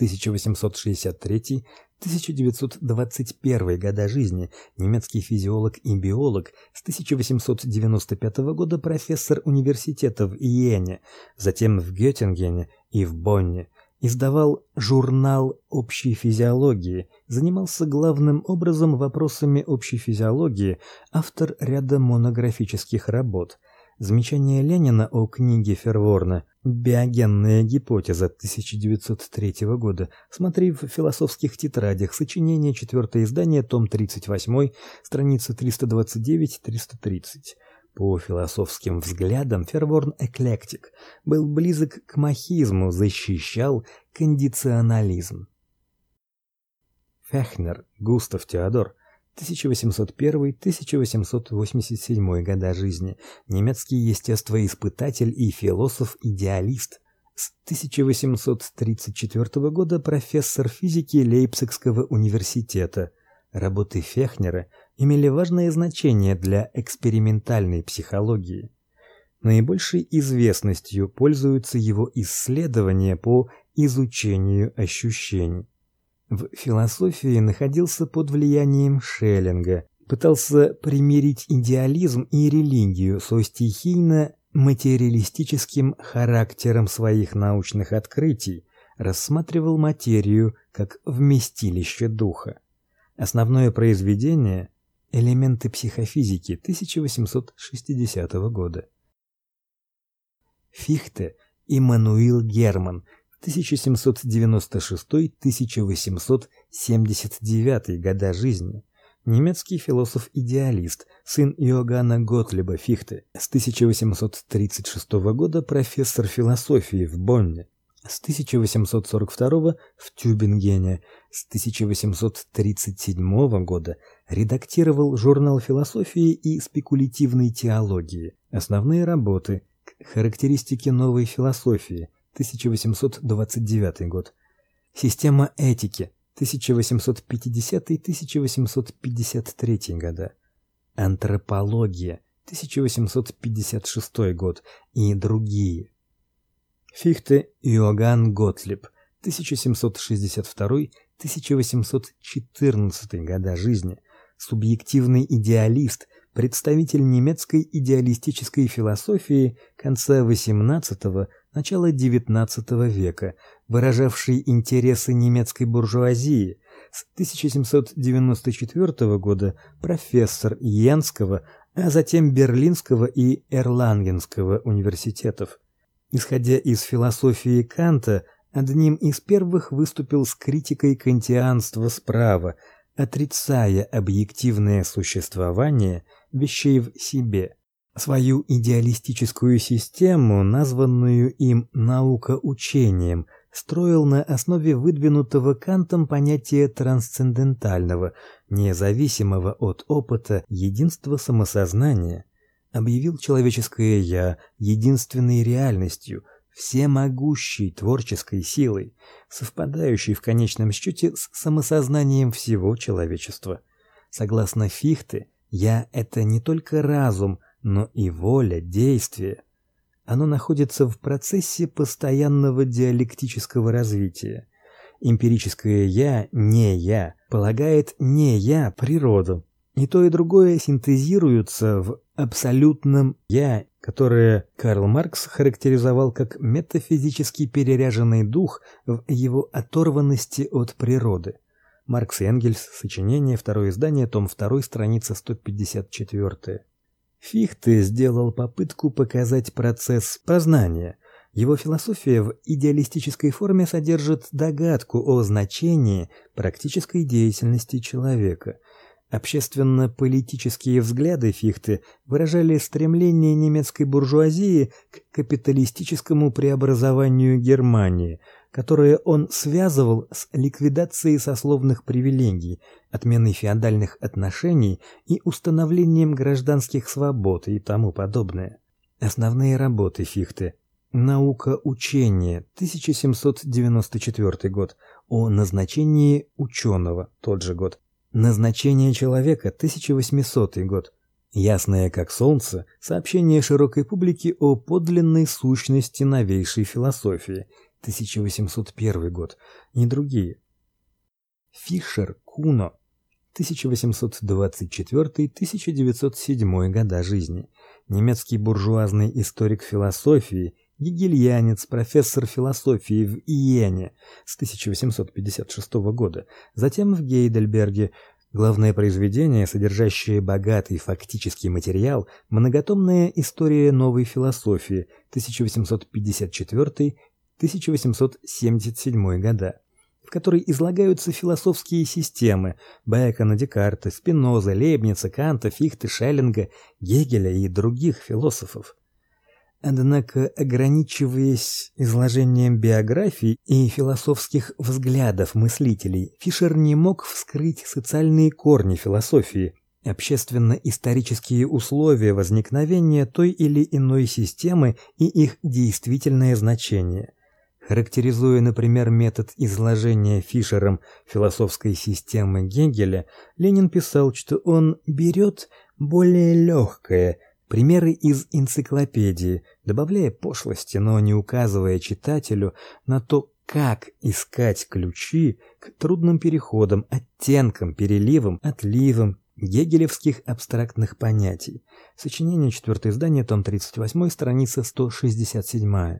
1863-1921 года жизни, немецкий физиолог и биолог, с 1895 года профессор университета в Иене, затем в Геттингене и в Бонне, издавал журнал общей физиологии, занимался главным образом вопросами общей физиологии, автор ряда монографических работ. Замечание Ленина о книге Ферворна Биогенная гипотеза 1903 года. Смотри в философских тетрадях. Сочинение, четвертое издание, том 38, страница 329-330. По философским взглядам Ферворн эклектик, был близок к махизму, защищал кондиционализм. Фехнер Густав Теодор 1801-1887 года жизни, немецкий естествоиспытатель и философ-идеалист. С 1834 года профессор физики Лейпцигского университета. Работы Фехнера имели важное значение для экспериментальной психологии. Наибольшей известностью пользуются его исследования по изучению ощущений. В философии находился под влиянием Шеллинга, пытался примирить идеализм и религию со стихийно материалистическим характером своих научных открытий, рассматривал материю как вместилище духа. Основное произведение Элементы психофизики 1860 года. Фихте Иммануил Герман 1796-1879 года жизни. Немецкий философ-идеалист, сын Иоганна Готлиба Фихте. С 1836 года профессор философии в Бонне с 1842 в Тюбингене, с 1837 года редактировал журнал философии и спекулятивной теологии. Основные работы к характеристике новой философии 1829 год. Система этики 1850-1853 года. Антропология 1856 год и другие. Фихте Иоганн Готлиб 1762-1814 года жизни, субъективный идеалист, представитель немецкой идеалистической философии конца XVIII начала XIX века, выражавший интересы немецкой буржуазии. С 1794 года профессор Йенского, а затем Берлинского и Эрлангенского университетов. Исходя из философии Канта, одним из первых выступил с критикой кантианства справа, отрицая объективное существование вещей в себе. Свою идеалистическую систему, названную им наукоучением, строил на основе выдвинутого Кантом понятия трансцендентального, независимого от опыта единства самосознания, объявил человеческое я единственной реальностью, всемогущей творческой силой, совпадающей в конечном счете с самосознанием всего человечества. Согласно Фихте, я это не только разум, но и воля, действие. Оно находится в процессе постоянного диалектического развития. Эмпирическое я, не я, полагает не я природу. И то и другое синтезируются в абсолютном я, которое Карл Маркс характеризовал как метафизически переряженный дух в его оторванности от природы. Маркс и Энгельс, сочинение, второе издание, том 2, страница 154. Фихте сделал попытку показать процесс познания. Его философия в идеалистической форме содержит догадку о значении практической деятельности человека – Общественно-политические взгляды Фихте выражали стремление немецкой буржуазии к капиталистическому преобразованию Германии, которое он связывал с ликвидацией сословных привилегий, отменой феодальных отношений и установлением гражданских свобод и тому подобное. Основные работы Фихте Наука учения, 1794 год, о назначении ученого, тот же год. Назначение человека 1800 год. Ясное как солнце сообщение широкой публике о подлинной сущности новейшей философии 1801 год и другие. Фишер Куно 1824-1907 года жизни. Немецкий буржуазный историк философии гегельянец, профессор философии в Иене с 1856 года, затем в Гейдельберге. Главное произведение, содержащее богатый фактический материал, многотомная история новой философии 1854-1877 года, в которой излагаются философские системы Бекона, Декарта, Спиноза, Лейбница, Канта, Фихте, Шеллинга, Гегеля и других философов. Однако, ограничиваясь изложением биографий и философских взглядов мыслителей, Фишер не мог вскрыть социальные корни философии, общественно-исторические условия возникновения той или иной системы и их действительное значение. Характеризуя, например, метод изложения Фишером философской системы Гегеля, Ленин писал, что он берет более легкое – примеры из энциклопедии, добавляя пошлости, но не указывая читателю на то, как искать ключи к трудным переходам, оттенкам, переливам, отливам гегелевских абстрактных понятий. Сочинение, четвертое издание, том 38, страница 167.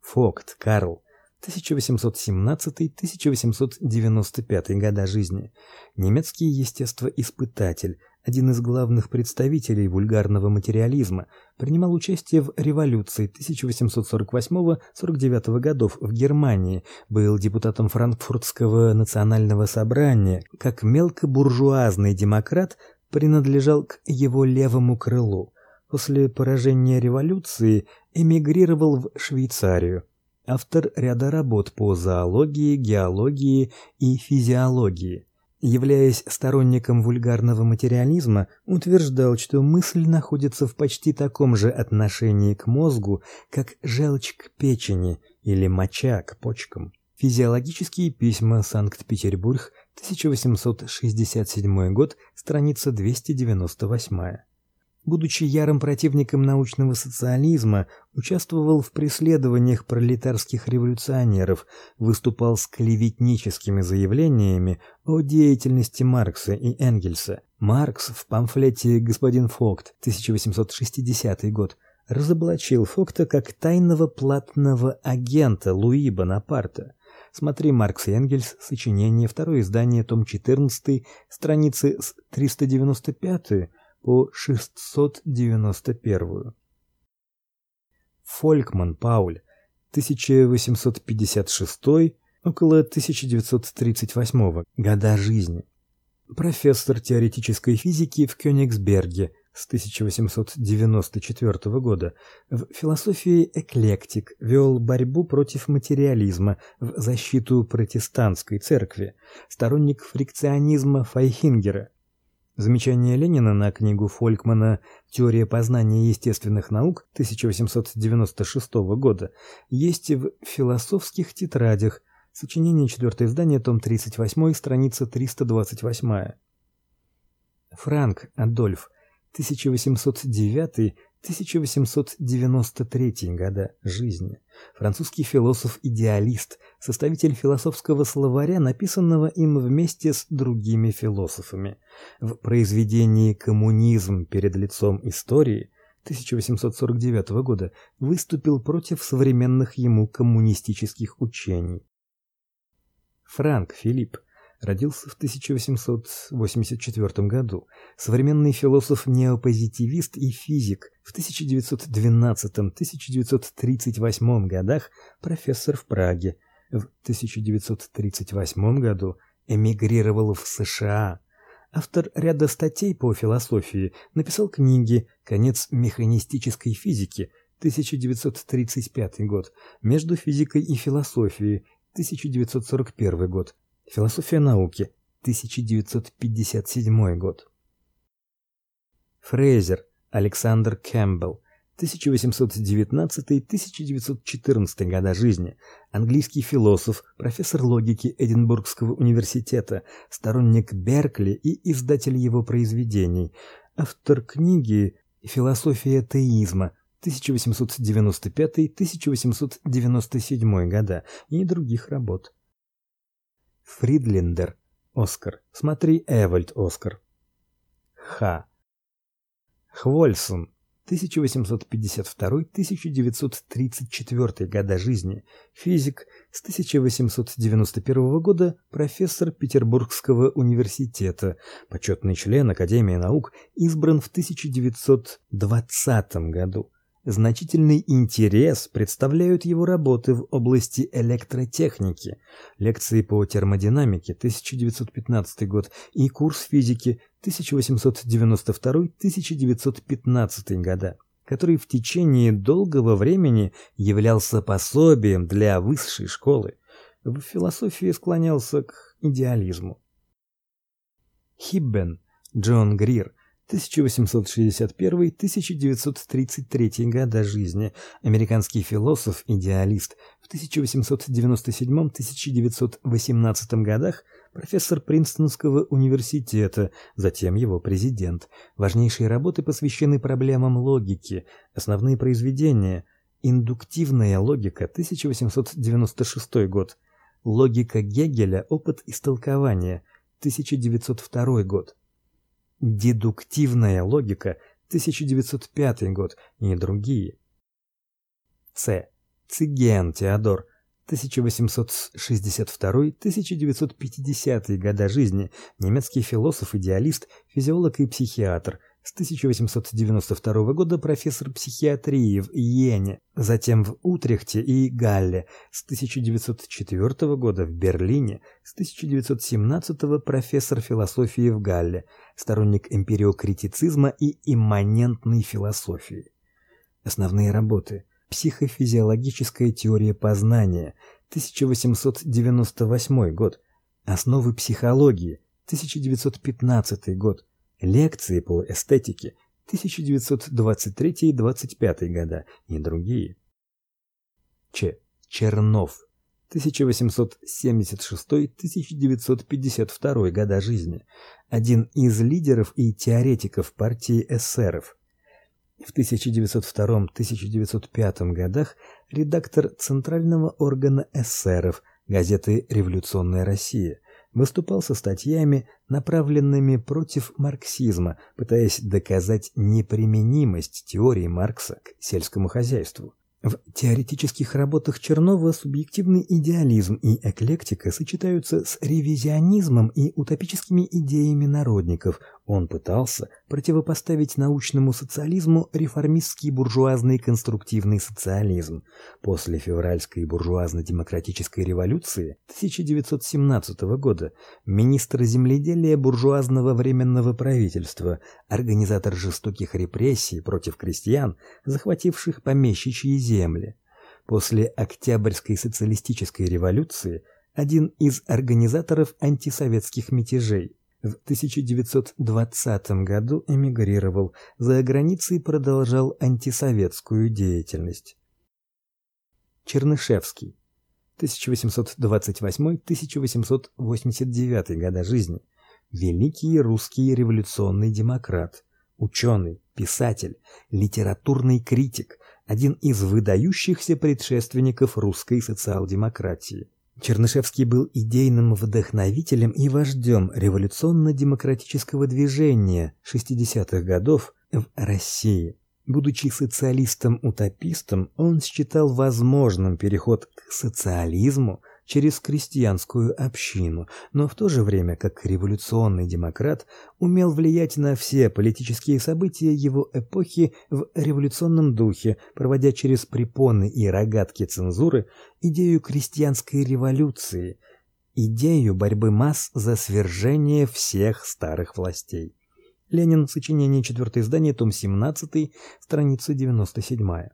Фокт Карл 1817-1895 года жизни. Немецкий естествоиспытатель, один из главных представителей вульгарного материализма, принимал участие в революции 1848-49 годов в Германии, был депутатом Франкфуртского национального собрания, как мелкобуржуазный демократ принадлежал к его левому крылу. После поражения революции эмигрировал в Швейцарию. Автор ряда работ по зоологии, геологии и физиологии являясь сторонником вульгарного материализма, утверждал, что мысль находится в почти таком же отношении к мозгу, как желчь к печени или моча к почкам. Физиологические письма, Санкт-Петербург, 1867 год, страница 298. Будучи ярым противником научного социализма, участвовал в преследованиях пролетарских революционеров, выступал с клеветническими заявлениями о деятельности Маркса и Энгельса. Маркс в памфлете Господин Фокт, 1860 год, разоблачил Фокта как тайного платного агента Луи Бонапарта. Смотри Маркс и Энгельс, сочинение, второе издание, том 14, страницы с 395 по 691. Фолькман Пауль 1856 около 1938 года жизни. Профессор теоретической физики в Кёнигсберге, с 1894 года. В философии эклектик вел борьбу против материализма в защиту протестантской церкви, сторонник фрикционизма Файхингера. Замечание Ленина на книгу Фолькмана Теория познания естественных наук 1896 года есть в философских тетрадях. Сочинение, четвертое издание, том 38, страница 328. Франк Адольф 1809-1893 года жизни. Французский философ-идеалист, составитель философского словаря, написанного им вместе с другими философами. В произведении Коммунизм перед лицом истории 1849 года выступил против современных ему коммунистических учений. Франк Филипп родился в 1884 году. Современный философ-неопозитивист и физик. В 1912-1938 годах профессор в Праге. В 1938 году эмигрировал в США. Автор ряда статей по философии, написал книги Конец механистической физики 1935 год, Между физикой и философией 1941 год. Философия науки, 1957 год. Фрейзер Александр Кэмпбелл, 1819-1914 года жизни, английский философ, профессор логики Эдинбургского университета, сторонник Беркли и издатель его произведений, автор книги Философия теизма 1895-1897 года и других работ. Фридлендер Оскар. Смотри Эвальд Оскар. Х. Хвольсон 1852-1934 года жизни, физик, с 1891 года профессор Петербургского университета, почетный член Академии наук, избран в 1920 году. Значительный интерес представляют его работы в области электротехники, лекции по термодинамике 1915 год и курс физики 1892-1915 года, который в течение долгого времени являлся пособием для высшей школы. В философии склонялся к идеализму. Хиббен Джон Грир 1861-1933 года жизни, американский философ, идеалист. В 1897-1918 годах профессор Принстонского университета, затем его президент. Важнейшие работы посвящены проблемам логики. Основные произведения: Индуктивная логика, 1896 год. Логика Гегеля. Опыт истолкования, 1902 год. Дедуктивная логика, 1905 год и другие. С. Циген Теодор, 1862-1950 года жизни, немецкий философ, идеалист, физиолог и психиатр, с 1892 года профессор психиатрии в Йене, затем в Утрехте и Галле, с 1904 года в Берлине, с 1917 профессор философии в Галле, сторонник эмпириокритицизма и имманентной философии. Основные работы: Психофизиологическая теория познания, 1898 год. Основы психологии, 1915 год. Лекции по эстетике 1923-25 года и другие. Ч. Чернов 1876-1952 года жизни, один из лидеров и теоретиков партии эсеров. В 1902-1905 годах редактор центрального органа эсеров газеты Революционная Россия, выступал со статьями, направленными против марксизма, пытаясь доказать неприменимость теории Маркса к сельскому хозяйству. В теоретических работах Чернова субъективный идеализм и эклектика сочетаются с ревизионизмом и утопическими идеями народников. Он пытался противопоставить научному социализму реформистский буржуазный конструктивный социализм. После февральской буржуазно-демократической революции 1917 года министр земледелия буржуазного временного правительства, организатор жестоких репрессий против крестьян, захвативших помещичьи земли, земли. После Октябрьской социалистической революции один из организаторов антисоветских мятежей в 1920 году эмигрировал, за границей продолжал антисоветскую деятельность. Чернышевский 1828-1889 года жизни. Великий русский революционный демократ, ученый, писатель, литературный критик, один из выдающихся предшественников русской социал-демократии. Чернышевский был идейным вдохновителем и вождем революционно-демократического движения 60-х годов в России. Будучи социалистом-утопистом, он считал возможным переход к социализму – через крестьянскую общину, но в то же время, как революционный демократ, умел влиять на все политические события его эпохи в революционном духе, проводя через препоны и рогатки цензуры идею крестьянской революции, идею борьбы масс за свержение всех старых властей. Ленин, сочинение, четвертое издание, том 17, страница 97.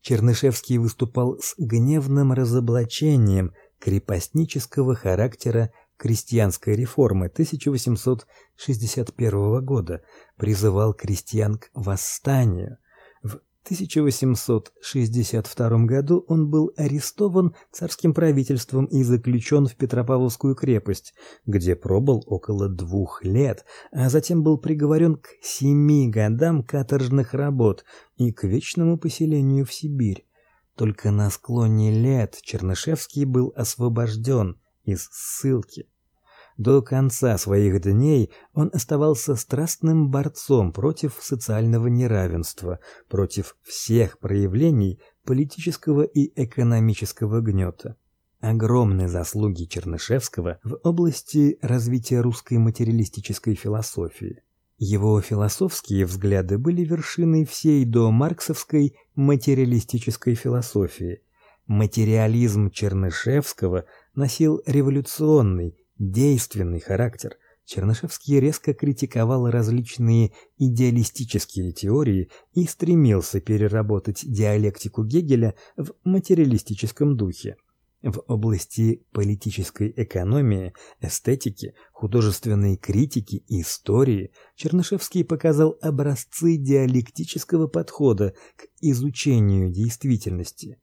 Чернышевский выступал с гневным разоблачением крепостнического характера крестьянской реформы 1861 года, призывал крестьян к восстанию. В 1862 году он был арестован царским правительством и заключен в Петропавловскую крепость, где пробыл около двух лет, а затем был приговорен к семи годам каторжных работ и к вечному поселению в Сибирь. Только на склоне лет Чернышевский был освобожден из ссылки. До конца своих дней он оставался страстным борцом против социального неравенства, против всех проявлений политического и экономического гнета. Огромные заслуги Чернышевского в области развития русской материалистической философии. Его философские взгляды были вершиной всей до марксовской материалистической философии. Материализм Чернышевского носил революционный, действенный характер. Чернышевский резко критиковал различные идеалистические теории и стремился переработать диалектику Гегеля в материалистическом духе. В области политической экономии, эстетики, художественной критики и истории Чернышевский показал образцы диалектического подхода к изучению действительности.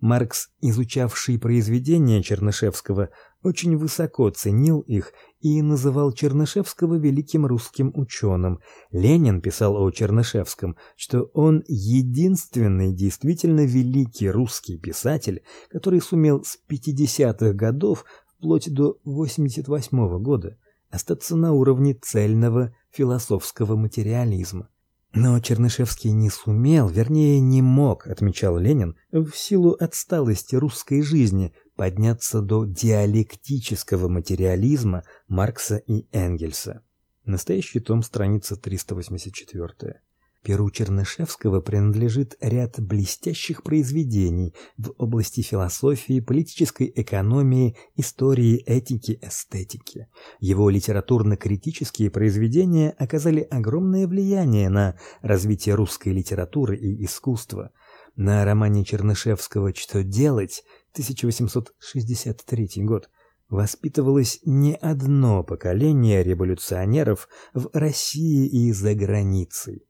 Маркс, изучавший произведения Чернышевского, очень высоко ценил их и называл Чернышевского великим русским ученым. Ленин писал о Чернышевском, что он единственный действительно великий русский писатель, который сумел с 50-х годов вплоть до 88 -го года остаться на уровне цельного философского материализма. Но Чернышевский не сумел, вернее, не мог, отмечал Ленин, в силу отсталости русской жизни подняться до диалектического материализма Маркса и Энгельса. Настоящий том, страница 384. Перу Чернышевского принадлежит ряд блестящих произведений в области философии, политической экономии, истории, этики, эстетики. Его литературно-критические произведения оказали огромное влияние на развитие русской литературы и искусства. На романе Чернышевского Что делать? 1863 год воспитывалось не одно поколение революционеров в России и за границей.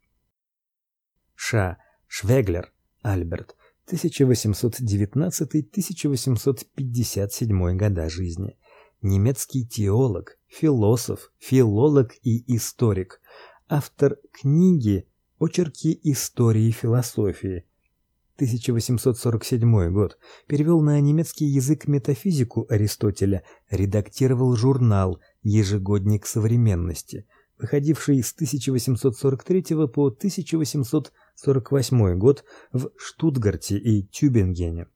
Ша. Швеглер Альберт 1819-1857 года жизни. Немецкий теолог, философ, филолог и историк. Автор книги Очерки истории философии. 1847 год. Перевел на немецкий язык метафизику Аристотеля, редактировал журнал Ежегодник современности, выходивший с 1843 по 1800 1748 год в Штутгарте и Тюбингене.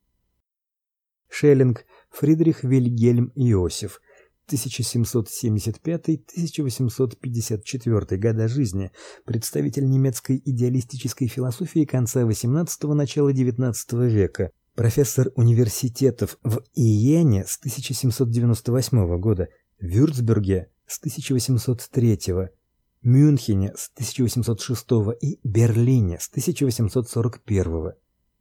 Шеллинг Фридрих Вильгельм Иосиф 1775-1854 года жизни, представитель немецкой идеалистической философии конца XVIII начала XIX века, профессор университетов в Иене с 1798 года, Вюрцбурге с 1803, Мюнхене с 1806 и Берлине с 1841.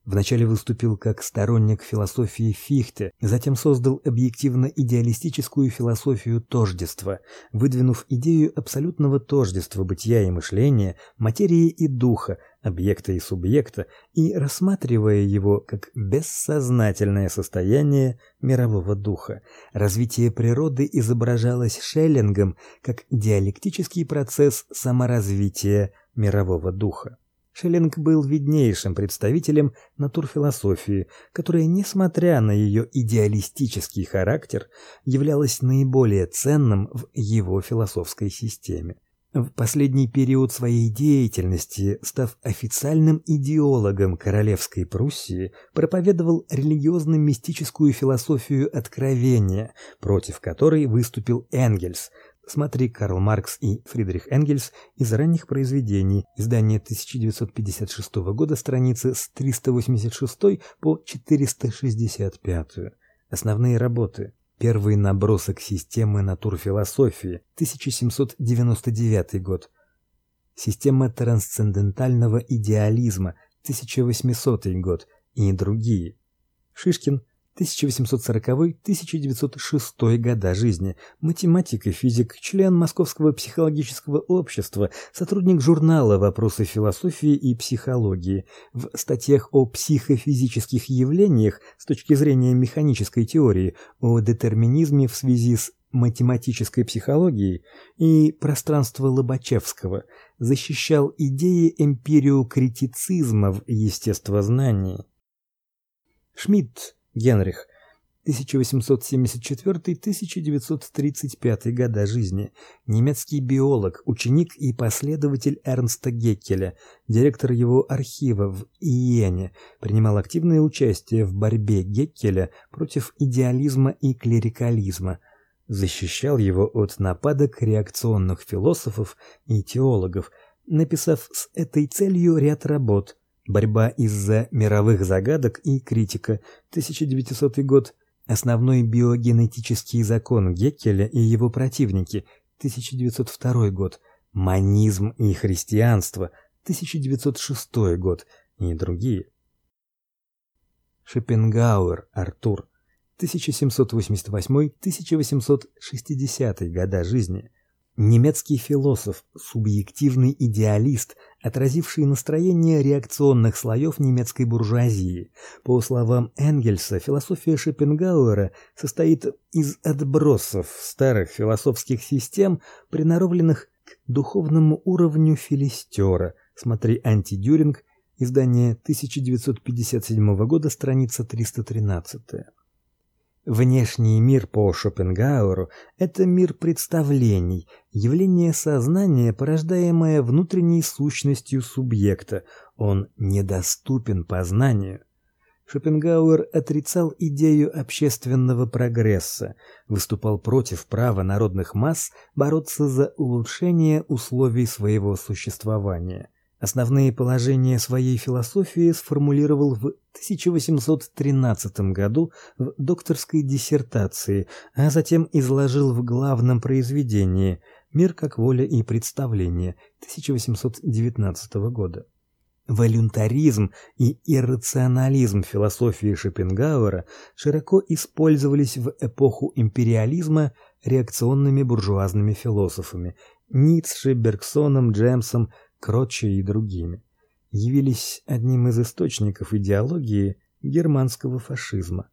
Вначале выступил как сторонник философии Фихте, затем создал объективно-идеалистическую философию тождества, выдвинув идею абсолютного тождества бытия и мышления, материи и духа, объекта и субъекта, и рассматривая его как бессознательное состояние мирового духа. Развитие природы изображалось Шеллингом как диалектический процесс саморазвития мирового духа. Шеллинг был виднейшим представителем натурфилософии, которая, несмотря на ее идеалистический характер, являлась наиболее ценным в его философской системе. В последний период своей деятельности, став официальным идеологом королевской Пруссии, проповедовал религиозно-мистическую философию откровения, против которой выступил Энгельс, Смотри Карл Маркс и Фридрих Энгельс из ранних произведений. Издание 1956 года, страницы с 386 по 465. Основные работы. Первый набросок системы натурфилософии, 1799 год. Система трансцендентального идеализма, 1800 год и другие. Шишкин 1840-1906 года жизни, математик и физик, член Московского психологического общества, сотрудник журнала Вопросы философии и психологии. В статьях о психофизических явлениях с точки зрения механической теории, о детерминизме в связи с математической психологией и пространство Лобачевского, защищал идеи эмпириокритицизма в естествознании. Шмидт Генрих. 1874-1935 года жизни, немецкий биолог, ученик и последователь Эрнста Геккеля, директор его архива в Иене, принимал активное участие в борьбе Геккеля против идеализма и клерикализма, защищал его от нападок реакционных философов и теологов, написав с этой целью ряд работ – Борьба из-за мировых загадок и критика. 1900 год. Основной биогенетический закон Геккеля и его противники. 1902 год. Манизм и христианство. 1906 год и другие. Шопенгауэр Артур 1788-1860 года жизни немецкий философ, субъективный идеалист, отразивший настроение реакционных слоев немецкой буржуазии. По словам Энгельса, философия Шопенгауэра состоит из отбросов старых философских систем, приноровленных к духовному уровню филистера. Смотри Антидюринг, издание 1957 года, страница 313. Внешний мир по Шопенгауэру это мир представлений, явление сознания, порождаемое внутренней сущностью субъекта. Он недоступен познанию. Шопенгауэр отрицал идею общественного прогресса, выступал против права народных масс бороться за улучшение условий своего существования. Основные положения своей философии сформулировал в 1813 году в докторской диссертации, а затем изложил в главном произведении Мир как воля и представление 1819 года. Волюнтаризм и иррационализм философии Шопенгауэра широко использовались в эпоху империализма реакционными буржуазными философами Ницше, Бергсоном, Джемсом, Кротче и другими, явились одним из источников идеологии германского фашизма.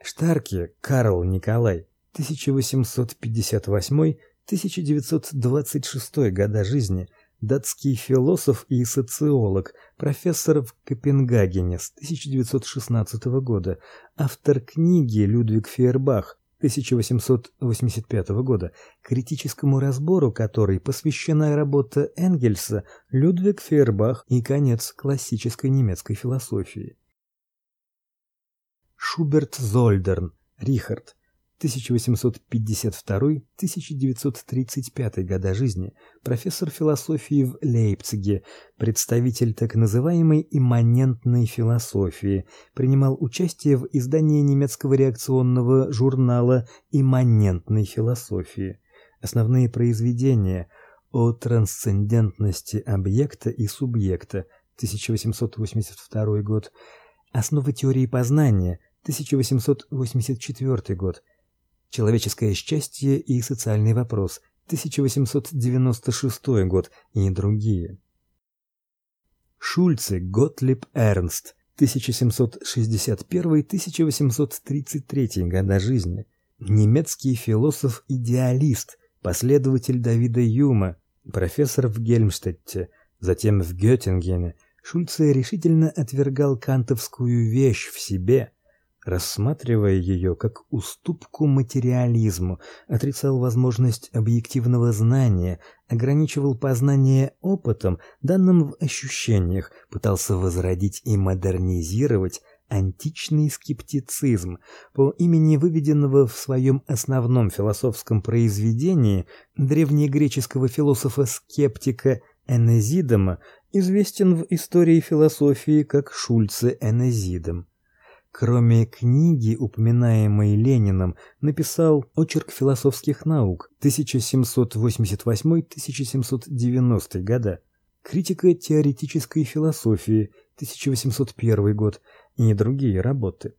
Штарке Карл Николай 1858-1926 года жизни, датский философ и социолог, профессор в Копенгагене с 1916 года, автор книги Людвиг Фейербах 1885 года, критическому разбору которой посвящена работа Энгельса Людвиг Фейербах и конец классической немецкой философии. Шуберт Зольдерн, Рихард, 1852-1935 года жизни, профессор философии в Лейпциге, представитель так называемой имманентной философии, принимал участие в издании немецкого реакционного журнала Имманентной философии. Основные произведения о трансцендентности объекта и субъекта 1882 год, Основы теории познания 1884 год, Человеческое счастье и социальный вопрос, 1896 год и другие. Шульце Готлиб Эрнст, 1761-1833 года жизни, немецкий философ-идеалист, последователь Давида Юма, профессор в Гельмштадте, затем в Гётингене. Шульце решительно отвергал кантовскую вещь в себе – рассматривая ее как уступку материализму, отрицал возможность объективного знания, ограничивал познание опытом, данным в ощущениях, пытался возродить и модернизировать античный скептицизм, по имени выведенного в своем основном философском произведении древнегреческого философа-скептика Энезидома, известен в истории философии как Шульце Энезидом. Кроме книги, упоминаемой Лениным, написал Очерк философских наук 1788-1790 года, Критика теоретической философии 1801 год и другие работы.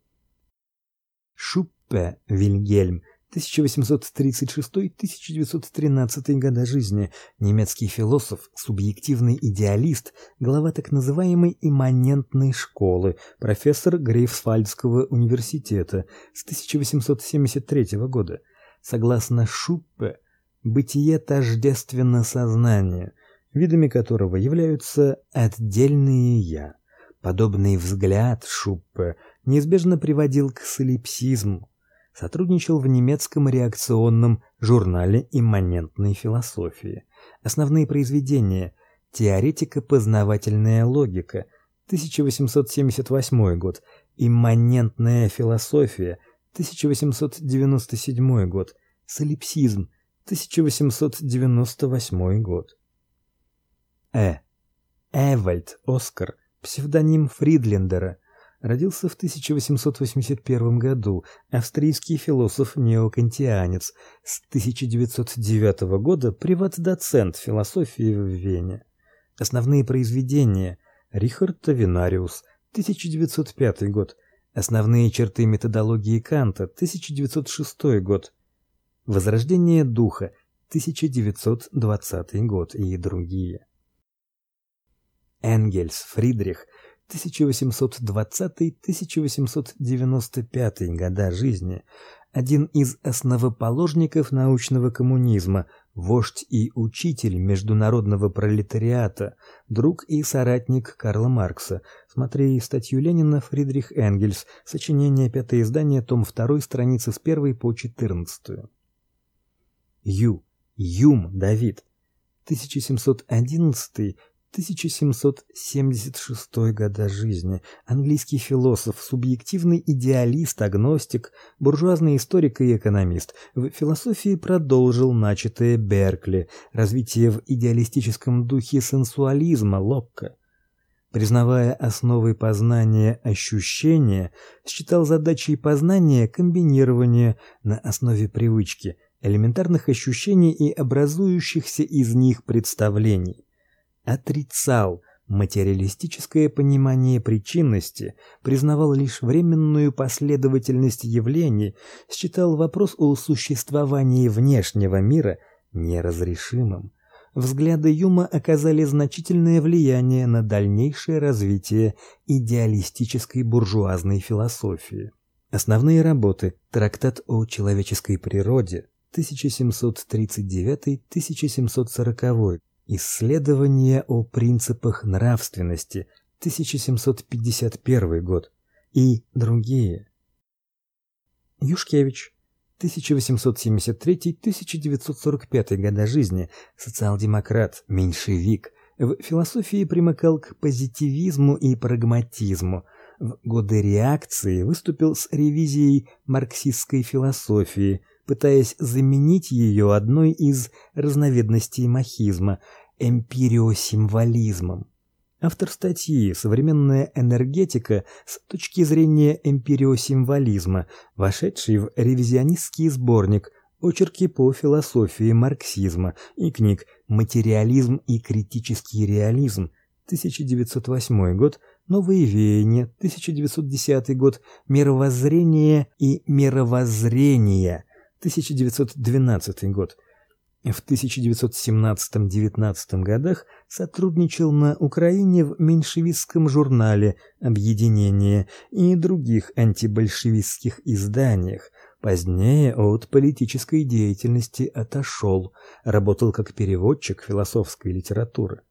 Шуппе Вильгельм 1836-1913 года жизни, немецкий философ, субъективный идеалист, глава так называемой имманентной школы, профессор Грейфсвальдского университета с 1873 года. Согласно Шуппе, бытие тождественно сознанию, видами которого являются отдельные я. Подобный взгляд Шуппе неизбежно приводил к солипсизму, сотрудничал в немецком реакционном журнале имманентной философии. Основные произведения: Теоретика познавательная логика, 1878 год, Имманентная философия, 1897 год, Солипсизм, 1898 год. Э. Эвальд Оскар, псевдоним Фридлендера, родился в 1881 году, австрийский философ-неокантианец, с 1909 года приват-доцент философии в Вене. Основные произведения: Рихард Тавинариус, 1905 год. Основные черты методологии Канта, 1906 год. Возрождение духа, 1920 год и другие. Энгельс Фридрих 1820-1895 года жизни, один из основоположников научного коммунизма, вождь и учитель международного пролетариата, друг и соратник Карла Маркса. Смотри статью Ленина Фридрих Энгельс, сочинение, пятое издание, том 2, страницы с 1 по 14. Ю. Юм Давид 1711 1776 года жизни, английский философ, субъективный идеалист, агностик, буржуазный историк и экономист. В философии продолжил начатое Беркли, развитие в идеалистическом духе сенсуализма Локка. Признавая основы познания ощущения, считал задачей познания комбинирование на основе привычки, элементарных ощущений и образующихся из них представлений отрицал материалистическое понимание причинности, признавал лишь временную последовательность явлений, считал вопрос о существовании внешнего мира неразрешимым. Взгляды Юма оказали значительное влияние на дальнейшее развитие идеалистической буржуазной философии. Основные работы: Трактат о человеческой природе 1739-1740 Исследование о принципах нравственности, 1751 год и другие. Юшкевич, 1873-1945 года жизни, социал-демократ, меньшевик. В философии примыкал к позитивизму и прагматизму. В годы реакции выступил с ревизией марксистской философии, пытаясь заменить ее одной из разновидностей махизма эмпириосимволизмом. Автор статьи Современная энергетика с точки зрения эмпириосимволизма, вошедший в ревизионистский сборник Очерки по философии марксизма и книг Материализм и критический реализм 1908 год, Новые веяния 1910 год, Мировоззрение и мировоззрение 1912 год. В 1917-19 годах сотрудничал на Украине в меньшевистском журнале Объединение и других антибольшевистских изданиях. Позднее от политической деятельности отошел, работал как переводчик философской литературы.